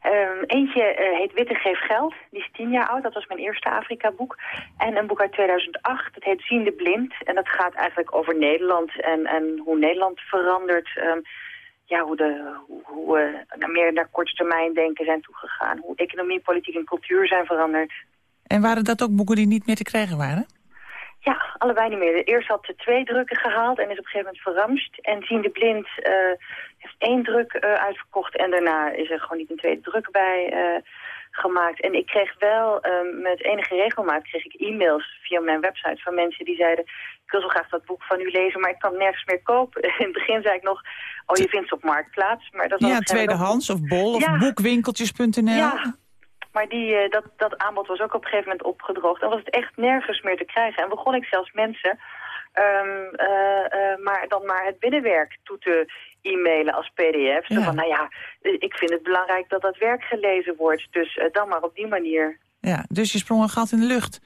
S24: Ehm, eentje eh, heet Witte Geef Geld, die is tien jaar oud, dat was mijn eerste Afrika-boek. En een boek uit 2008, dat heet Ziende Blind. En dat gaat eigenlijk over Nederland en, en hoe Nederland verandert. Ehm, ja, hoe, de, hoe, hoe we naar meer naar korte termijn denken zijn toegegaan. Hoe economie, politiek en cultuur zijn veranderd.
S4: En waren dat ook boeken die niet meer te krijgen waren?
S24: Ja, allebei niet meer. De eerste had de twee drukken gehaald en is op een gegeven moment verramst. En Ziende Blind eh, heeft één druk eh, uitverkocht en daarna is er gewoon niet een tweede druk bij eh, gemaakt. En ik kreeg wel eh, met enige regelmaat kreeg ik e-mails via mijn website van mensen die zeiden... ik wil zo graag dat boek van u lezen, maar ik kan het nergens meer kopen. In het begin zei ik nog, oh je vindt ze op Marktplaats. Maar dat
S4: Ja, tweedehands of bol of boekwinkeltjes.nl.
S24: Ja, maar die, eh, dat, dat aanbod was ook op een gegeven moment opgedroogd. Dan was het echt nergens meer te krijgen. En begon ik zelfs mensen ehm, eh, eh, maar dan maar het binnenwerk toe te e-mailen als pdf.
S4: Ja.
S24: van, nou ja, ik vind het belangrijk dat dat werk gelezen wordt. Dus dan maar op die manier.
S4: Ja, dus je sprong een gat in de lucht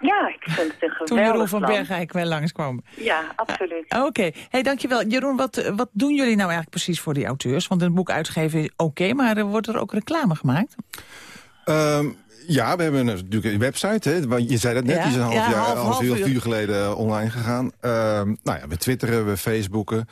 S24: Ja, ik vind het een geweldig
S4: toen Jeroen van. Bergijk wel langskwam.
S24: Ja, absoluut.
S4: Oké, hey, dankjewel. Jeroen, wat, wat doen jullie nou eigenlijk precies voor die auteurs? Want een boek uitgeven is oké, maar er wordt er ook reclame gemaakt?
S23: Ehm, ja, we hebben natuurlijk een website. Hè, je zei dat net,
S4: Ja,
S23: die is een half,
S4: ja,
S23: jaar,
S4: half-
S23: half,
S4: half
S23: uur, geleden eh, online gegaan. Ehm, nou ja, we twitteren, we facebooken.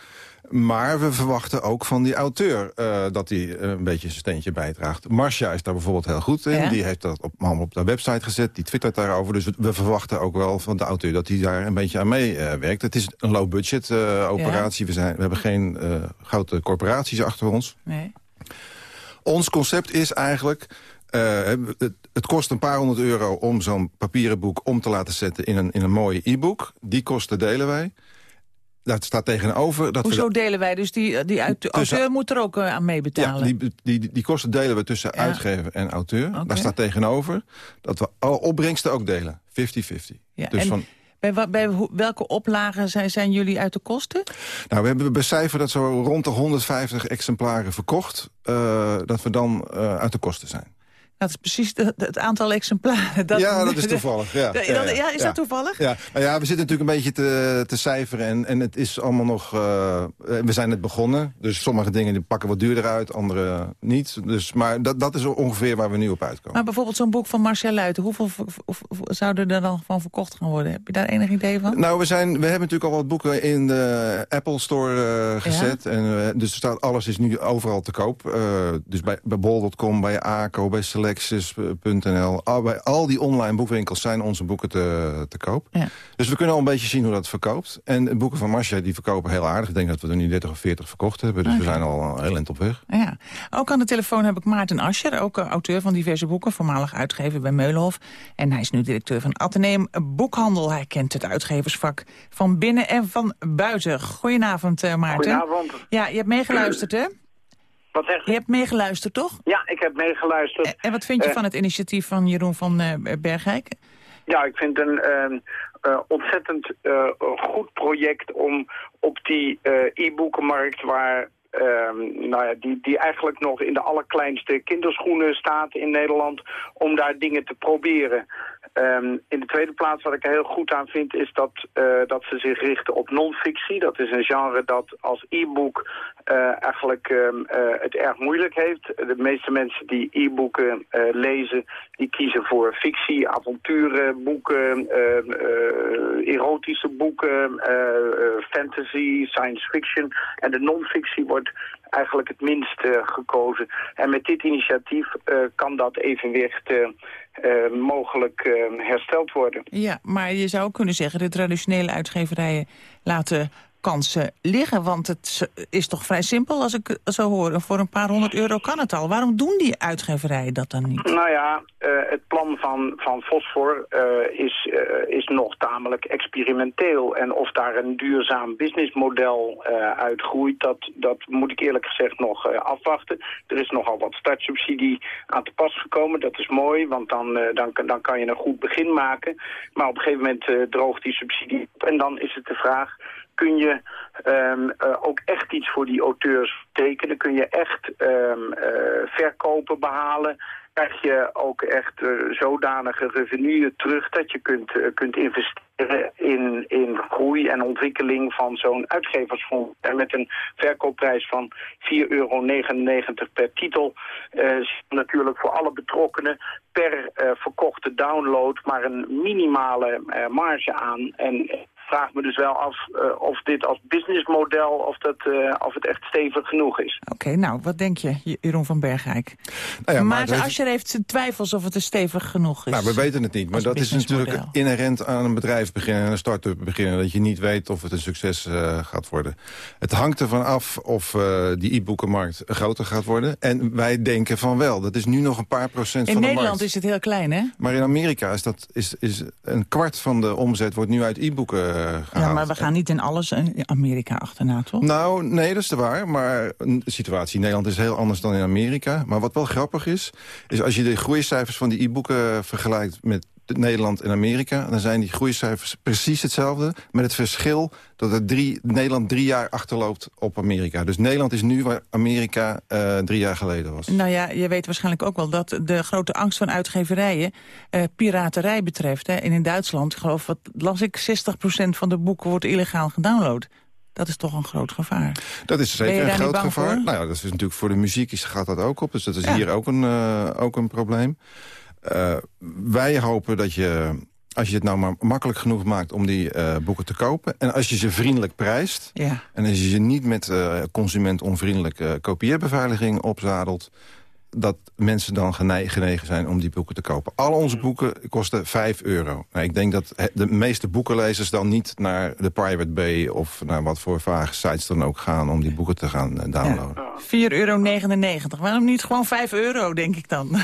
S23: Maar we verwachten ook van die auteur eh, dat hij eh, een beetje zijn steentje bijdraagt. Marcia is daar bijvoorbeeld heel goed in.
S4: Ja.
S23: Die heeft dat op, op de website gezet. Die twittert daarover. Dus we, verwachten ook wel van de auteur dat hij daar een beetje aan meewerkt. het is een low-budget eh, operatie. We, zijn, we hebben geen eh, grote corporaties achter ons.
S4: Nee.
S23: Ons concept is eigenlijk... eh, het, het kost een paar honderd euro om zo'n papieren boek om te laten zetten in een, in een mooie e-book. Die kosten delen wij. Dat staat tegenover... Dat
S4: Hoezo
S23: we,
S4: delen wij? Dus die, die uit-
S23: Tussen-
S4: auteur moet er ook eh, aan
S23: ja,
S4: meebetalen?
S23: die, die, die kosten delen we tussen
S4: Ja.
S23: uitgever en auteur. Daar staat tegenover dat we alle opbrengsten ook delen. 50-50.
S4: Ja,
S23: Dus van,
S4: bij, bij welke oplagen zijn, zijn jullie uit de kosten?
S23: nou, we hebben becijferd dat zo rond de 150 exemplaren verkocht... eh, dat we dan eh, uit de kosten zijn.
S4: Dat is precies de- de- het aantal exemplaren. Dat,
S23: ja, dat is toevallig. Ja,
S4: ja, is dat toevallig?
S23: Ja, nou ja, we zitten natuurlijk een beetje te, te cijferen en, en het is allemaal nog... eh, we zijn net begonnen, dus sommige dingen die pakken wat duurder uit, andere niet. Dus, maar dat, dat is ongeveer waar we nu op uitkomen.
S4: Maar bijvoorbeeld zo'n boek van Marcia Luiten, hoeveel zouden er dan van verkocht gaan worden? Heb je daar enig idee van?
S23: Nou, we, zijn, we hebben natuurlijk al wat boeken in de Apple Store eh, gezet. En, eh, dus er staat, alles is nu overal te koop. Eh, dus bij, bij bol.com, bij ACO, bij Select, Lexus.nl. Al, bij al die online boekwinkels zijn onze boeken te, te koop. Dus we kunnen al een beetje zien hoe dat verkoopt. En de boeken van Marcia die verkopen heel aardig. Ik denk dat we er nu 30 of 40 verkocht hebben. Dus we zijn al heel eind op weg.
S4: Ja. Ook aan de telefoon heb ik Maarten Ascher, ook eh, auteur van diverse boeken, voormalig uitgever bij Meulenhof. En hij is nu directeur van Atheneum Boekhandel. Hij kent het uitgeversvak van binnen en van buiten. Goedenavond, eh, Maarten.
S25: Goedenavond.
S4: Ja, je hebt meegeluisterd, hè?
S25: Wat zeg
S4: je? Je hebt meegeluisterd, toch?
S25: Ja, ik heb meegeluisterd.
S4: En, en wat vind je
S25: Eh,
S4: van het initiatief van Jeroen van eh, Bergijk?
S25: Ja, ik vind het een ehm, eh, ontzettend goed project om op die e-boekenmarkt waar... ehm, nou ja, die, die eigenlijk nog in de allerkleinste kinderschoenen staat in Nederland, om daar dingen te proberen. Ehm, in de tweede plaats wat ik er heel goed aan vind is dat, eh, dat ze zich richten op non-fictie. Dat is een genre dat als e-book eh, eigenlijk ehm, eh, het erg moeilijk heeft. De meeste mensen die e-boeken lezen, die kiezen voor fictie, avonturen, boeken, ehm, eh, erotische boeken, fantasy, science fiction. En de non-fictie wordt eigenlijk het minst eh, gekozen. En met dit initiatief eh, kan dat evenwicht eh, mogelijk hersteld worden.
S4: Ja, maar je zou kunnen zeggen... de traditionele uitgeverijen laten kansen liggen. Want het is toch vrij simpel als ik zo hoor. Voor een paar honderd euro kan het al. Waarom doen die uitgeverijen dat dan niet?
S25: Nou ja, eh, het plan van, van Fosfor eh, is, eh, is nog tamelijk experimenteel. En of daar een duurzaam businessmodel eh uitgroeit, dat, dat moet ik eerlijk gezegd nog afwachten. Er is nogal wat startsubsidie aan te pas gekomen. Dat is mooi, want dan, dan, dan kan je een goed begin maken. Maar op een gegeven moment droogt die subsidie op. En dan is het de vraag, kun je ehm, eh, ook echt iets voor die auteurs betekenen? Kun je echt ehm, eh, verkopen behalen? Krijg je ook echt eh, zodanige revenue terug dat je kunt, kunt investeren in, in groei en ontwikkeling van zo'n uitgeversfonds. En met een verkoopprijs van 4,99 euro per titel natuurlijk voor alle betrokkenen per verkochte download maar een minimale marge aan. En vraag me dus wel af eh, of dit als businessmodel, of, dat, eh, of het echt stevig genoeg is.
S4: Oké, nou, wat denk je, Jeroen van Bergijk?
S23: Nou ja, maar
S4: Maarten Ascher heeft zijn twijfels of het er stevig genoeg is.
S23: Nou, we weten het niet. Maar dat is natuurlijk inherent aan een bedrijf beginnen, een start-up beginnen. Dat je niet weet of het een succes eh, gaat worden. Het hangt ervan af of eh, die e-boekenmarkt groter gaat worden. En wij denken van wel. Dat is nu nog een paar procent
S4: In
S23: van de
S4: Nederland
S23: markt.
S4: is het heel klein, hè?
S23: Maar in Amerika is, dat, is, is een kwart van de omzet wordt nu uit e-boeken gehaald.
S4: Ja, maar we gaan niet in alles in Amerika achterna, toch?
S23: Nou, nee, dat is te waar. Maar de situatie in Nederland is heel anders dan in Amerika. Maar wat wel grappig is, is als je de groeicijfers van die e-boeken vergelijkt met Nederland en Amerika... dan zijn die groeicijfers precies hetzelfde. Met het verschil dat het drie, Nederland drie jaar achterloopt op Amerika. Dus Nederland is nu waar Amerika eh, drie jaar geleden was.
S4: Nou ja, je weet waarschijnlijk ook wel dat de grote angst van uitgeverijen eh, piraterij betreft. Hè. En in Duitsland, ik geloof, wat las ik, 60% van de boeken wordt illegaal gedownload. Dat is toch een groot gevaar.
S23: Dat is zeker een groot gevaar.
S4: voor?
S23: Nou ja, dat is natuurlijk voor de muziek is, gaat dat ook op. Dus dat is
S4: Ja.
S23: hier ook een, eh, ook een probleem. Eh, wij hopen dat je, als je het nou maar makkelijk genoeg maakt... om die eh, boeken te kopen... en als je ze vriendelijk prijst...
S4: Ja.
S23: en als je ze niet met eh consumentonvriendelijke kopieerbeveiliging opzadelt... dat mensen dan gene- genegen zijn om die boeken te kopen. Al onze boeken kosten 5 euro. Nou, ik denk dat de meeste boekenlezers dan niet naar de Pirate Bay... of naar wat voor vage sites dan ook gaan om die boeken te gaan downloaden.
S4: 4,99 euro. Waarom niet gewoon 5 euro, denk ik dan?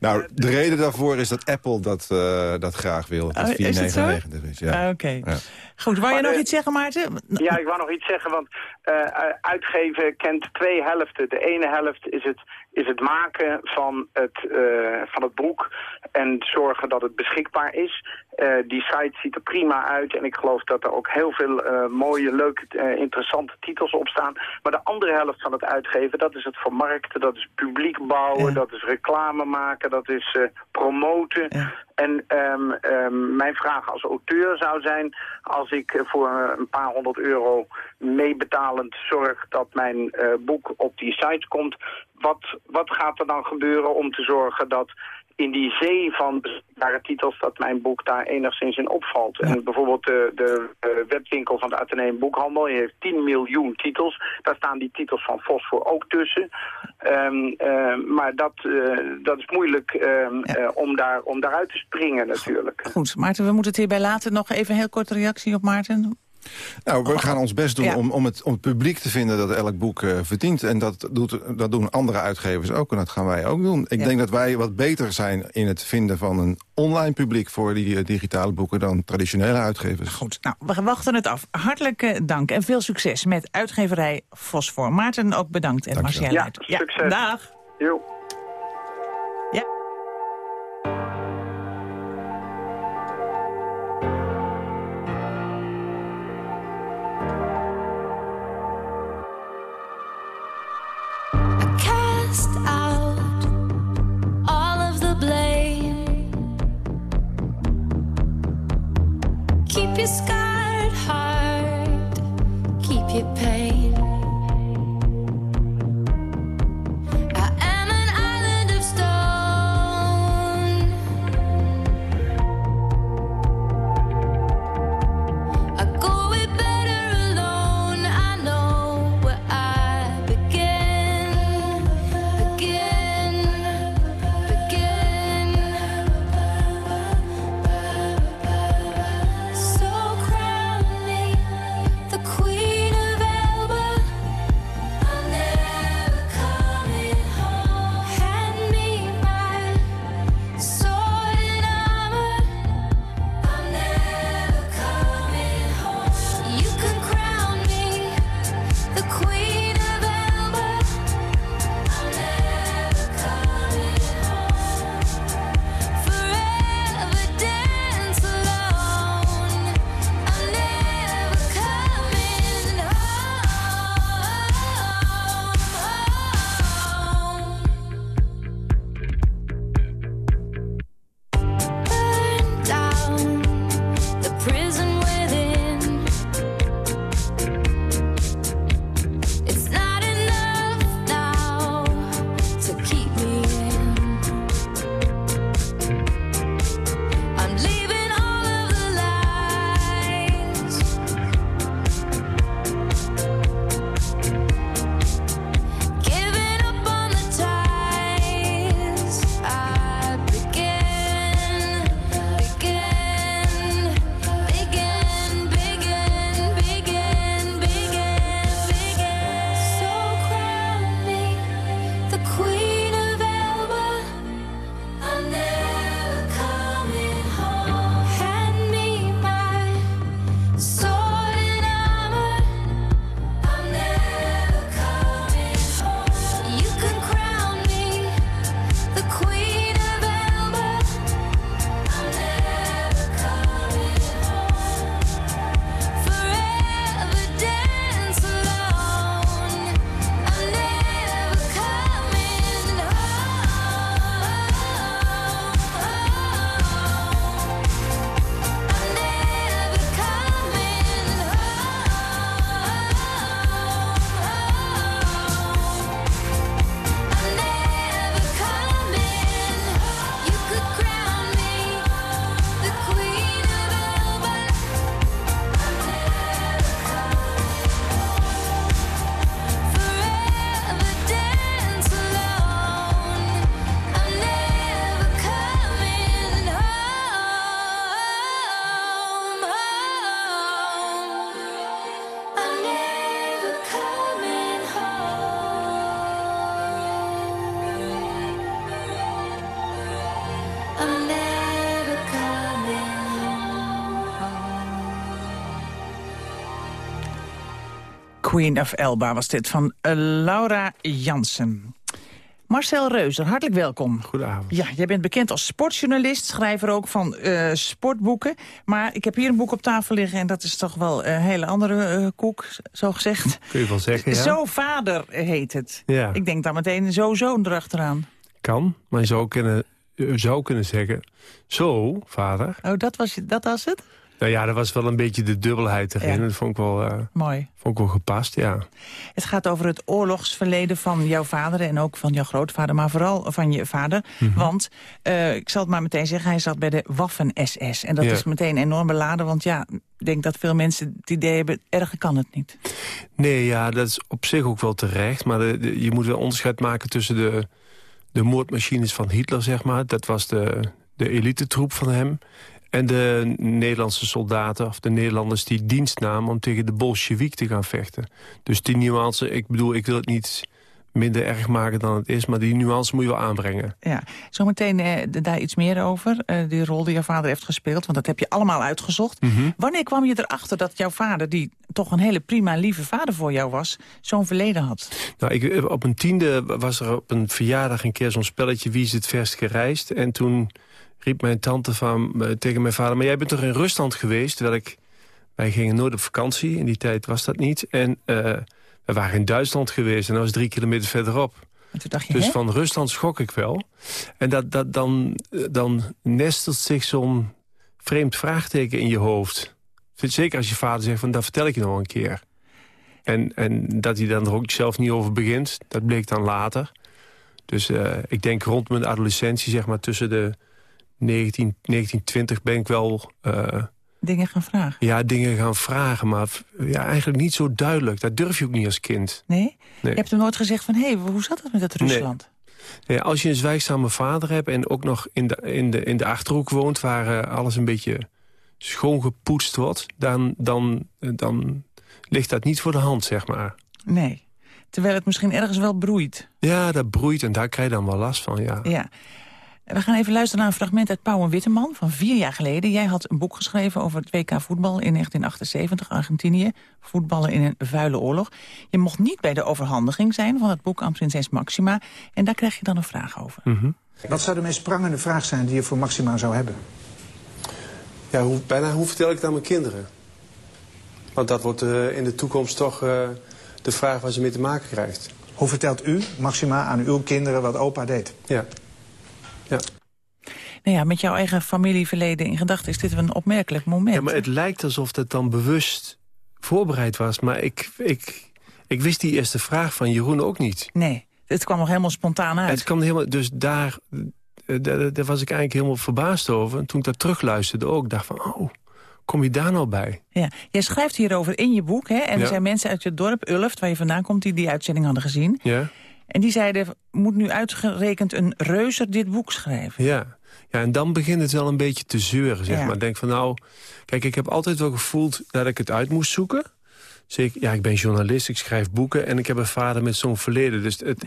S23: Nou, de reden daarvoor is dat Apple dat, eh, dat graag wil. Dat
S4: Oh, is het zo?
S23: 4,99 is. Ja.
S4: Ah, Oké.
S23: Ja.
S4: Goed, wou je nog iets zeggen, Maarten?
S25: Ja, ik wou nog iets zeggen, want eh, uitgeven kent twee helften. De ene helft is het, is het maken van het, eh, van het boek en zorgen dat het beschikbaar is. Eh, die site ziet er prima uit en ik geloof dat er ook heel veel eh, mooie, leuke, interessante titels op staan. Maar de andere helft van het uitgeven, dat is het vermarkten, dat is publiek bouwen, dat is reclame maken, dat is promoten. En ehm, ehm, mijn vraag als auteur zou zijn, als ik voor een paar honderd euro meebetalend zorg dat mijn eh, boek op die site komt, wat, wat gaat er dan gebeuren om te zorgen dat
S3: in die zee van beschikbare titels dat mijn boek daar enigszins in opvalt. En bijvoorbeeld de, de webwinkel van de Atheneum Boekhandel die heeft 10 miljoen titels. Daar staan die titels van Fosfor ook tussen. Ehm, eh, maar dat, eh, dat is moeilijk ehm, eh, om, daar, om daaruit te springen natuurlijk.
S4: Goed, Maarten, we moeten het hierbij laten. Nog even een heel korte reactie op Maarten.
S23: Nou, we gaan ons best doen
S4: Ja.
S23: om, om, het, om het publiek te vinden dat elk boek eh, verdient. En dat, doet, dat doen andere uitgevers ook en dat gaan wij ook doen. Ik
S4: Ja.
S23: denk dat wij wat beter zijn in het vinden van een online publiek... voor die eh, digitale boeken dan traditionele uitgevers.
S4: Goed, nou, we wachten het af. Hartelijk dank en veel succes met uitgeverij Fosfor. Maarten, ook bedankt. En Marcia
S3: Ja, succes.
S4: dag.
S3: Jo.
S26: Queen of Elba
S4: was dit van eh, Laura Jansen. Marcel Reuzer, hartelijk welkom.
S27: Goedenavond.
S4: Ja, jij bent bekend als sportjournalist, schrijver ook van eh, sportboeken. Maar ik heb hier een boek op tafel liggen en dat is toch wel een hele andere eh, koek, zo gezegd.
S27: Kun je wel zeggen, ja.
S4: Zo vader heet het.
S27: Ja.
S4: Ik denk dan meteen zo zoon erachteraan.
S27: Kan, maar je zou kunnen, je zou kunnen zeggen... Zo, vader.
S4: Oh, dat was, dat was het?
S27: Nou ja, dat was wel een beetje de dubbelheid erin.
S4: Ja.
S27: Dat vond ik, wel, eh,
S4: Mooi.
S27: vond ik wel gepast, ja.
S4: Het gaat over het oorlogsverleden van jouw vader en ook van jouw grootvader, maar vooral van je vader.
S27: Mhm.
S4: Want, eh, ik zal het maar meteen zeggen, hij zat bij de Waffen-SS. En dat
S27: Ja.
S4: is meteen enorm beladen, want ja, ik denk dat veel mensen het idee hebben, erger kan het niet.
S27: Nee, ja, dat is op zich ook wel terecht. Maar de, de- je moet wel onderscheid maken tussen de, de moordmachines van Hitler, zeg maar. Dat was de, de elite-troep van hem. En de Nederlandse soldaten, of de Nederlanders die dienst namen... om tegen de Bolshevik te gaan vechten. Dus die nuance, ik bedoel, ik wil het niet minder erg maken dan het is... maar die nuance moet je wel aanbrengen.
S4: Ja, zometeen eh, daar iets meer over, eh, die rol die jouw vader heeft gespeeld. Want dat heb je allemaal uitgezocht.
S27: Mhm.
S4: Wanneer kwam je erachter dat jouw vader, die toch een hele prima, lieve vader voor jou was... zo'n verleden had?
S27: Nou, ik, op een tiende was er op een verjaardag een keer zo'n spelletje... Wie is het verst gereisd? En toen riep mijn tante van, eh, tegen mijn vader... maar jij bent toch in Rusland geweest? Terwijl ik, wij gingen nooit op vakantie, in die tijd was dat niet. En eh, we waren in Duitsland geweest en dat was drie kilometer verderop.
S4: Je,
S27: Dus
S4: hè?
S27: van Rusland schrok ik wel. En dat, dat, dan, eh, dan nestelt zich zo'n vreemd vraagteken in je hoofd. Zeker als je vader zegt, van, dat vertel ik je nog een keer. En, en dat hij dan er ook zelf niet over begint, dat bleek dan later. Dus ik denk rond mijn adolescentie, zeg maar tussen de 19, 1920 ben ik wel... eh,
S4: Dingen gaan vragen.
S27: ja, dingen gaan vragen, maar ja, eigenlijk niet zo duidelijk. Dat durf je ook niet als kind.
S4: Nee?
S27: Nee.
S4: Je hebt hem nooit gezegd van, hé, hey, hoe zat het met dat Rusland?
S27: Nee, als je een zwijgzame vader hebt en ook nog in de, in de, in de Achterhoek woont... waar eh, alles een beetje schoongepoetst wordt... Dan, dan, eh, dan ligt dat niet voor de hand, zeg maar.
S4: Nee. Terwijl het misschien ergens wel broeit.
S27: Ja, dat broeit en daar krijg je dan wel last van, ja.
S4: Ja. We gaan even luisteren naar een fragment uit Pauw en Witteman van vier jaar geleden. Jij had een boek geschreven over het WK voetbal in 1978, Argentinië. Voetballen in een vuile oorlog. Je mocht niet bij de overhandiging zijn van het boek aan prinses Maxima. En daar krijg je dan een vraag over.
S28: Wat zou de meest prangende vraag zijn die je voor Maxima zou hebben?
S29: Ja, hoe, bijna hoe vertel ik het aan mijn kinderen? Want dat wordt eh, in de toekomst toch eh, de vraag waar ze mee te maken krijgt.
S28: Hoe vertelt u, Maxima, aan uw kinderen wat opa deed?
S29: Ja. Ja.
S4: Nou ja, met jouw eigen familieverleden in gedachten is dit een opmerkelijk moment.
S27: Ja, maar het lijkt alsof het dan bewust voorbereid was. Maar ik, ik, ik wist die eerste vraag van Jeroen ook niet.
S4: Nee, het kwam nog helemaal spontaan uit.
S27: Het kwam helemaal, dus daar, eh, daar, daar was ik eigenlijk helemaal verbaasd over. En toen ik dat terugluisterde ook, dacht van, oh, kom je daar nou bij?
S4: Ja, jij schrijft hierover in je boek, hè? En er
S27: Ja.
S4: zijn mensen uit je dorp, Ulft, waar je vandaan komt, die die uitzending hadden gezien.
S27: Ja?
S4: En die zeiden, moet nu uitgerekend een reuzer dit boek schrijven?
S27: Ja. ja, en dan begint het wel een beetje te zeuren, zeg
S4: Ja.
S27: maar. Denk van, nou, kijk, ik heb altijd wel gevoeld dat ik het uit moest zoeken. Zeker, ja, ik ben journalist, ik schrijf boeken en ik heb een vader met zo'n verleden. Dus het,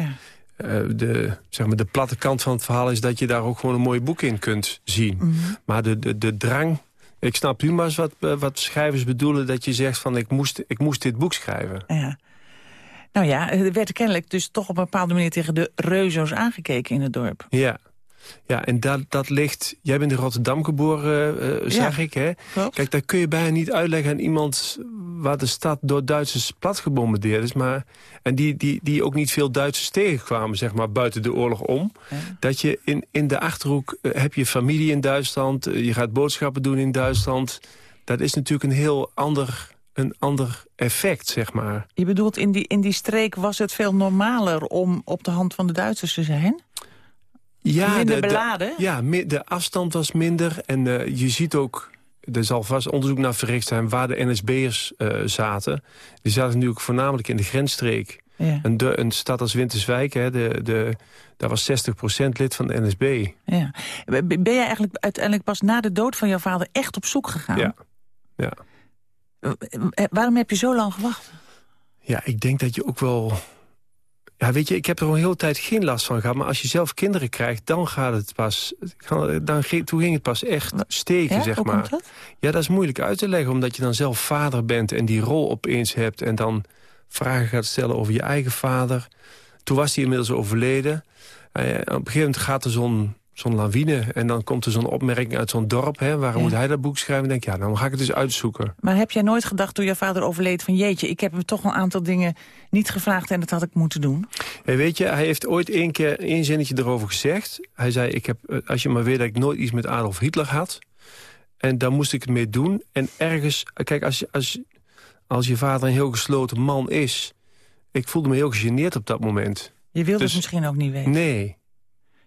S27: eh, de, zeg maar, de platte kant van het verhaal is dat je daar ook gewoon een mooi boek in kunt zien.
S4: Mhm.
S27: Maar de, de, de drang... Ik snap nu maar eens wat, eh, wat schrijvers bedoelen... dat je zegt van ik moest, ik moest dit boek schrijven.
S4: Ja. Nou ja, er werd kennelijk dus toch op een bepaalde manier tegen de reuzo's aangekeken in het dorp.
S27: Ja. Ja, en dat, dat ligt... Jij bent in Rotterdam geboren, eh, eh, zag
S4: Ja,
S27: ik, hè? Kijk, dat kun je bijna niet uitleggen aan iemand... waar de stad door Duitsers plat gebombardeerd is. Maar, en die, die, die ook niet veel Duitsers tegenkwamen, zeg maar, buiten de oorlog om. Dat je in, in de Achterhoek... eh, heb je familie in Duitsland, je gaat boodschappen doen in Duitsland. Dat is natuurlijk een heel ander, een ander effect, zeg maar.
S4: Je bedoelt, in die, in die streek was het veel normaler om op de hand van de Duitsers te zijn? Minder
S27: de- de-
S4: beladen?
S27: ja, de afstand was minder. En eh, je ziet ook, er zal vast onderzoek naar verricht zijn... waar de NSB'ers eh zaten. Die zaten natuurlijk voornamelijk in de grensstreek.
S4: Ja.
S27: Een, de, een stad als Winterswijk, hè, de, de, daar was 60% lid van de NSB.
S4: Ja. Ben jij eigenlijk uiteindelijk pas na de dood van jouw vader echt op zoek gegaan?
S27: Ja. ja.
S4: Eh, Waarom heb je zo lang gewacht?
S27: Ja, ik denk dat je ook wel... Ja, weet je, ik heb er al een hele tijd geen last van gehad. Maar als je zelf kinderen krijgt, dan gaat het pas... Dan, ging- toen ging het pas echt steken,
S4: Ja?
S27: zeg maar.
S4: komt dat?
S27: Ja, dat is moeilijk uit te leggen, omdat je dan zelf vader bent... en die rol opeens hebt en dan vragen gaat stellen over je eigen vader. Toen was hij inmiddels overleden. Eh, op een gegeven moment gaat er zo'n zo'n lawine... en dan komt er zo'n opmerking uit zo'n dorp. Hè, waarom
S4: Ja.
S27: moet hij dat boek schrijven? En denk ik, ja, dan ga ik het dus uitzoeken.
S4: Maar heb jij nooit gedacht toen jouw vader overleed van... jeetje, ik heb hem toch een aantal dingen niet gevraagd en dat had ik moeten doen?
S27: Hey, weet je, hij heeft ooit één keer één zinnetje erover gezegd. Hij zei, ik heb, eh, als je maar weet dat ik nooit iets met Adolf Hitler had. En daar moest ik het mee doen. En ergens, kijk, als, je- als, als je vader een heel gesloten man is... Ik voelde me heel gegeneerd op dat moment.
S4: Je wilde
S27: Dus-
S4: het misschien ook niet weten.
S27: Nee,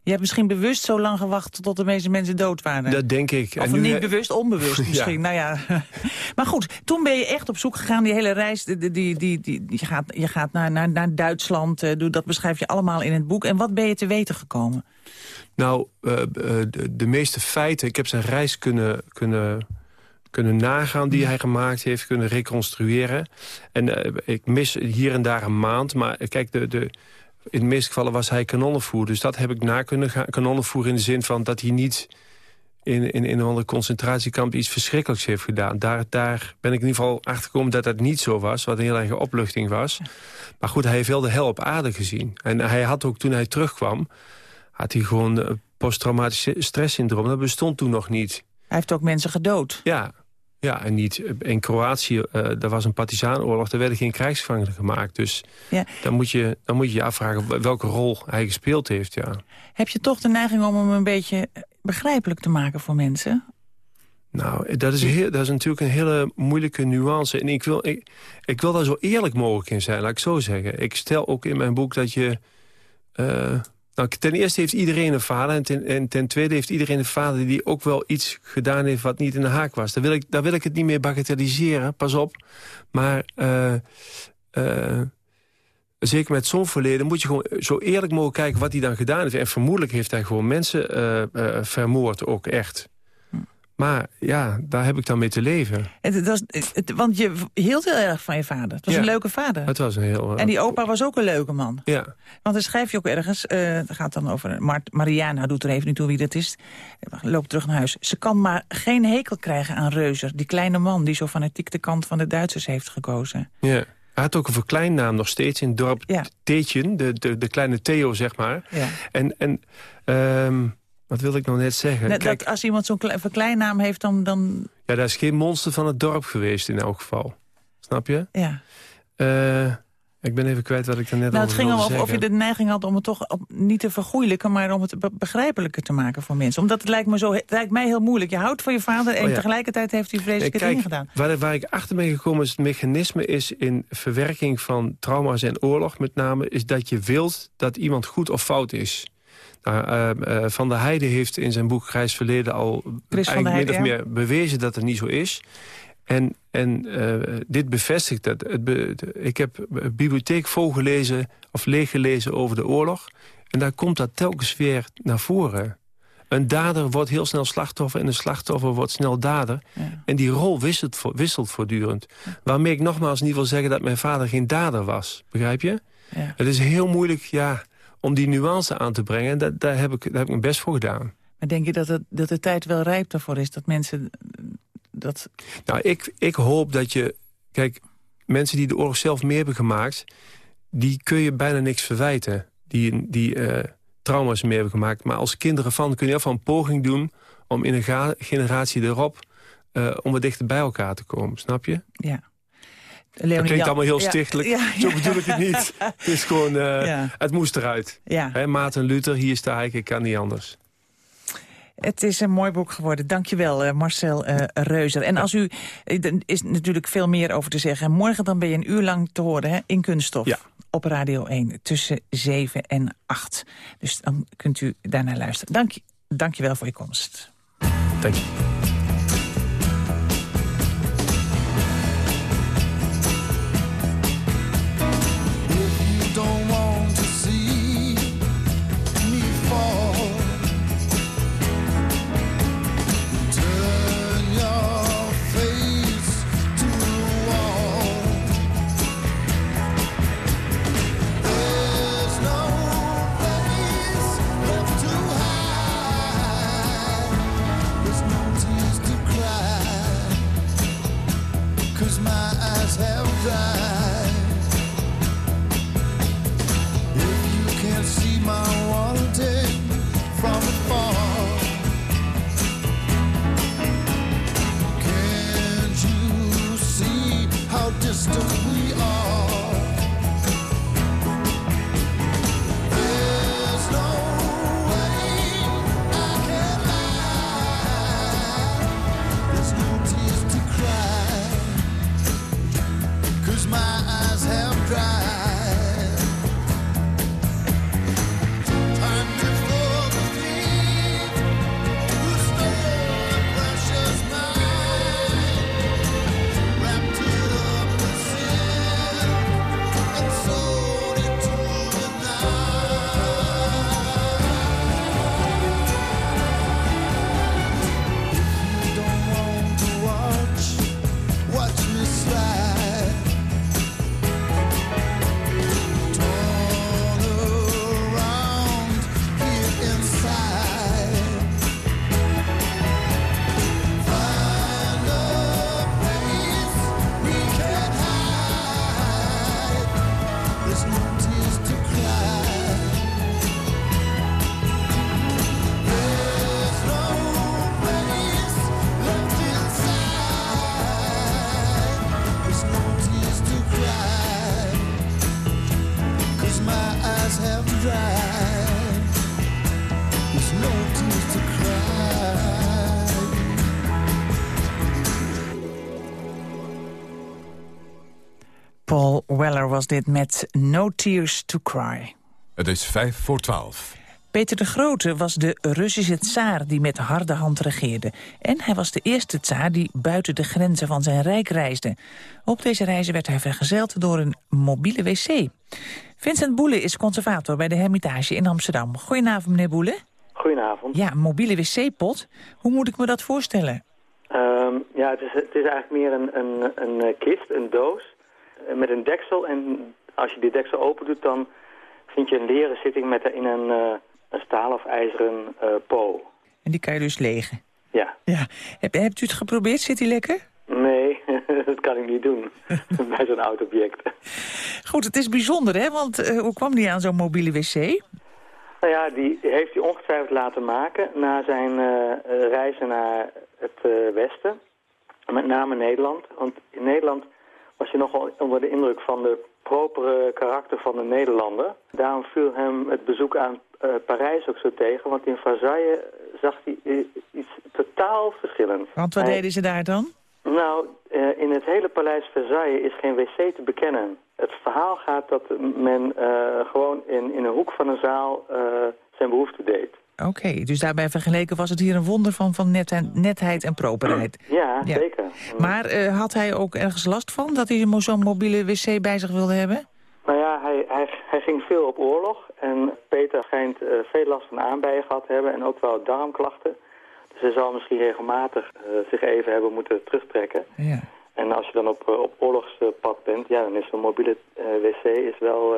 S4: Je hebt misschien bewust zo lang gewacht tot de meeste mensen dood waren.
S27: dat denk ik.
S4: Of
S27: nu,
S4: niet
S27: eh,
S4: bewust, onbewust
S27: Ja.
S4: misschien. Nou ja. Maar goed, toen ben je echt op zoek gegaan. Die hele reis, die, die, die, die, je gaat, je gaat naar, naar, naar Duitsland. eh, doe- Dat beschrijf je allemaal in het boek. En wat ben je te weten gekomen?
S27: Nou, eh, de, de meeste feiten... Ik heb zijn reis kunnen, kunnen, kunnen nagaan die hij gemaakt heeft. Kunnen reconstrueren. En ik mis hier en daar een maand. Maar kijk, de, de, in de meeste gevallen was hij kanonnenvoer. Dus dat heb ik na kunnen gaan. Kanonnenvoer in de zin van dat hij niet... In, in, in een ander concentratiekamp iets verschrikkelijks heeft gedaan. Daar, daar ben ik in ieder geval achter gekomen dat dat niet zo was. Wat een heel erg opluchting was. Maar goed, hij heeft wel de hel op aarde gezien. En hij had ook toen hij terugkwam had hij gewoon eh, posttraumatisch stresssyndroom. Dat bestond toen nog niet.
S4: Hij heeft ook mensen gedood.
S27: Ja, ja en niet in Kroatië, eh er was een partisaanoorlog... er werden geen krijgsgevangenen gemaakt. Dus
S4: Ja.
S27: dan, moet je, dan moet je je afvragen welke rol hij gespeeld heeft, ja.
S4: Heb je toch de neiging om hem een beetje eh, begrijpelijk te maken voor mensen?
S27: Nou, dat is, heel, dat is natuurlijk een hele moeilijke nuance. En ik wil, ik, ik wil daar zo eerlijk mogelijk in zijn, laat ik zo zeggen. Ik stel ook in mijn boek dat je... eh, nou, ten eerste heeft iedereen een vader. En ten, en ten tweede heeft iedereen een vader die ook wel iets gedaan heeft wat niet in de haak was. Daar wil ik, daar wil ik het niet meer bagatelliseren, pas op. Maar eh, eh, zeker met zo'n verleden moet je gewoon zo eerlijk mogelijk kijken wat hij dan gedaan heeft. En vermoedelijk heeft hij gewoon mensen eh, vermoord, ook echt. Maar ja, daar heb ik dan mee te leven.
S4: Het, het was, het- want je hield heel erg van je vader. Het was
S27: Ja.
S4: een leuke vader.
S27: Het was een heel... eh,
S4: En die opa was ook een leuke man.
S27: Ja,
S4: Want dan schrijf je ook ergens, eh het gaat dan over Mart, Mariana, doet er even niet toe wie dat is. Loopt terug naar huis. Ze kan maar geen hekel krijgen aan Reuzer, die kleine man die zo fanatiek de kant van de Duitsers heeft gekozen.
S27: ja. Hij had ook een verkleinnaam nog steeds in het dorp
S4: Ja.
S27: Teetje, de, de, de kleine Theo, zeg maar.
S4: Ja.
S27: En, en ehm, wat wilde ik nou net zeggen?
S4: Net
S27: Kijk,
S4: dat als iemand zo'n kle- verkleinnaam heeft, dan, dan
S27: ja, daar is geen monster van het dorp geweest in elk geval. Snap je?
S4: ja.
S27: Eh, ik ben even kwijt wat ik er net
S4: Nou, het ging om of, je de neiging had om het toch op, niet te vergoeilijken, maar om het be- begrijpelijker te maken voor mensen. Omdat het lijkt, me zo, het lijkt mij heel moeilijk. Je houdt van je vader en
S27: Oh ja.
S4: tegelijkertijd heeft hij vreselijke
S27: Nee,
S4: dingen gedaan.
S27: Waar, waar ik achter ben gekomen is het mechanisme is in verwerking van trauma's en oorlog met name... is dat je wilt dat iemand goed of fout is. Nou, eh, eh, van der Heijden heeft in zijn boek Grijs Verleden al eigenlijk min of meer bewezen dat het niet zo is. En, en eh, dit bevestigt dat. Het be- ik heb een bibliotheek volgelezen of leeggelezen over de oorlog. En daar komt dat telkens weer naar voren. Een dader wordt heel snel slachtoffer en een slachtoffer wordt snel dader. En die rol wisselt, wisselt voortdurend. Waarmee ik nogmaals niet wil zeggen dat mijn vader geen dader was. Begrijp je?
S4: Ja.
S27: Het is heel moeilijk ja, om die nuance aan te brengen. En dat, daar, heb ik, daar heb ik mijn best voor gedaan.
S4: Maar denk je dat, het, dat de tijd wel rijp daarvoor is? Dat mensen dat...
S27: Nou, ik, ik hoop dat je... Kijk, mensen die de oorlog zelf meer hebben gemaakt... die kun je bijna niks verwijten. Die, die eh, trauma's meer hebben gemaakt. Maar als kinderen van kun je heel veel een poging doen... om in een generatie erop... eh, om wat dichter bij elkaar te komen. Snap je?
S4: Ja.
S27: Dat klinkt allemaal heel stichtelijk.
S4: ja,
S27: Zo bedoel ik het niet. Het is gewoon... eh,
S4: Ja.
S27: Het moest eruit. Hè, Maarten Luther, hier sta ik, ik kan niet anders.
S4: Het is een mooi boek geworden. Dankjewel, eh Marcel eh, Reuzer. En als u, er is natuurlijk veel meer over te zeggen. Morgen dan ben je een uur lang te horen hè, in Kunststof. Op Radio 1 tussen 7 en 8. Dus dan kunt u daarnaar luisteren. Dank, je- dankjewel voor je komst.
S27: Dank je.
S30: tears to cry.
S4: Weller was dit met No Tears to Cry.
S2: Het is vijf voor twaalf.
S4: Peter de Grote was de Russische tsaar die met harde hand regeerde. En hij was de eerste tsaar die buiten de grenzen van zijn rijk reisde. Op deze reizen werd hij vergezeld door een mobiele wc. Vincent Boele is conservator bij de Hermitage in Amsterdam. Goedenavond, meneer Boele.
S5: Goedenavond.
S4: Ja, mobiele wc-pot. Hoe moet ik me dat voorstellen?
S5: Ehm, ja, het is, het is eigenlijk meer een, een, een kist, een doos, met een deksel. En als je die deksel open doet, dan vind je een leren zitting met daarin een, eh, een staal of ijzeren eh, po.
S4: En die kan je dus legen.
S5: Ja.
S4: Ja. Heb, hebt u het geprobeerd? Zit die lekker?
S5: Nee, dat kan ik niet doen bij zo'n oud object.
S4: Goed, het is bijzonder, hè? Want eh, hoe kwam die aan zo'n mobiele wc?
S5: Nou ja, die heeft hij ongetwijfeld laten maken na zijn eh, eh, reizen naar het eh, westen. Met name Nederland. Want in Nederland was hij nogal onder de indruk van de propere karakter van de Nederlander. Daarom viel hem het bezoek aan eh, Parijs ook zo tegen. Want in Versailles zag hij eh, iets totaal verschillends.
S4: Want wat
S5: Hij-
S4: deden ze daar dan?
S5: nou, eh, in het hele paleis Versailles is geen wc te bekennen. Het verhaal gaat dat men eh, gewoon in, in een hoek van een zaal eh, zijn behoefte deed.
S4: Oké, dus daarbij vergeleken was het hier een wonder van, van net en, netheid en properheid.
S5: Ja,
S4: Ja.
S5: zeker.
S4: Maar eh, had hij ook ergens last van dat hij zo'n mobiele wc bij zich wilde hebben?
S5: Nou ja, hij, hij, hij ging veel op oorlog. En Peter schijnt eh, veel last van aanbijen gehad te hebben en ook wel darmklachten. Dus hij zal misschien regelmatig eh, zich even hebben moeten terugtrekken.
S4: Ja.
S5: En als je dan op, op oorlogspad bent, ja, dan is zo'n mobiele wc is wel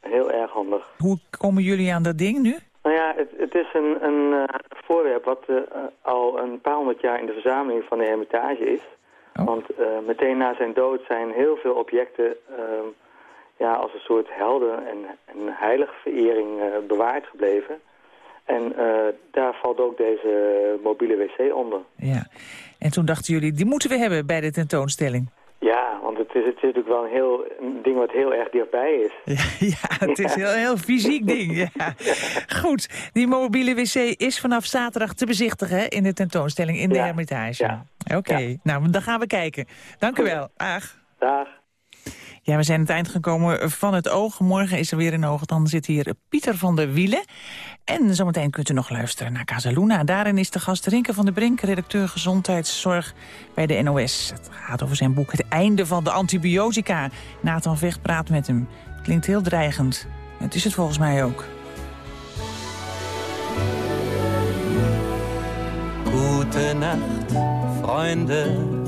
S5: heel erg handig.
S4: Hoe komen jullie aan dat ding nu?
S5: Nou ja, het, het is een, een eh, voorwerp wat eh, al een paar honderd jaar in de verzameling van de Hermitage is. Want eh, meteen na zijn dood zijn heel veel objecten ehm, ja, als een soort helden- en, en heiligverering eh, bewaard gebleven. En daar valt ook deze mobiele wc onder.
S4: Ja. En toen dachten jullie, die moeten we hebben bij de tentoonstelling.
S5: Ja, want het is, het is natuurlijk wel een, heel, een ding wat heel erg dichtbij is.
S4: Ja, het is een heel, heel fysiek ding. Ja. Goed, die mobiele wc is vanaf zaterdag te bezichtigen hè, in de tentoonstelling in de Hermitage. Oké, nou, dan gaan we kijken. Dank u wel. Ag.
S5: Dag.
S4: Ja, we zijn aan het eind gekomen van het oog. Morgen is er weer een oog. Dan zit hier Pieter van der Wielen. En zometeen kunt u nog luisteren naar Casaluna. Daarin is de gast Rinke van der Brink, redacteur gezondheidszorg bij de NOS. Het gaat over zijn boek Het einde van de antibiotica. Nathan Vecht praat met hem. Klinkt heel dreigend. Het is het volgens mij ook.
S31: Gute Nacht, Freunde.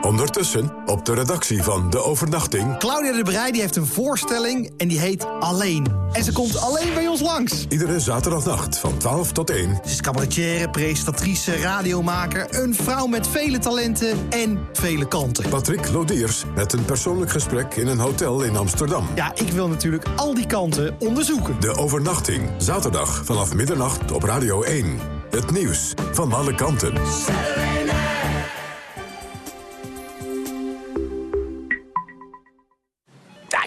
S2: Ondertussen op de redactie van De Overnachting.
S32: Claudia de Breij die heeft een voorstelling en die heet Alleen. En ze komt alleen bij ons langs.
S2: Iedere zaterdagnacht van 12 tot 1.
S32: Ze is cabaretière, presentatrice, radiomaker... een vrouw met vele talenten en vele kanten.
S2: Patrick Lodiers met een persoonlijk gesprek in een hotel in Amsterdam.
S32: Ja, ik wil natuurlijk al die kanten onderzoeken.
S2: De Overnachting, zaterdag vanaf middernacht op Radio 1. Het nieuws van alle kanten.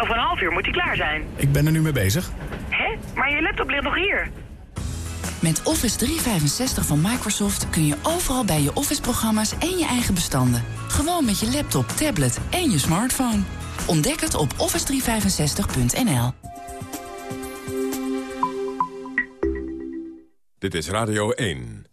S33: Over een half uur moet die klaar zijn.
S34: Ik ben er nu mee bezig.
S33: Hè? Maar je laptop ligt nog hier.
S35: Met Office 365 van Microsoft kun je overal bij je Office-programma's en je eigen bestanden. Gewoon met je laptop, tablet en je smartphone. Ontdek het op office365.nl.
S2: Dit is Radio 1.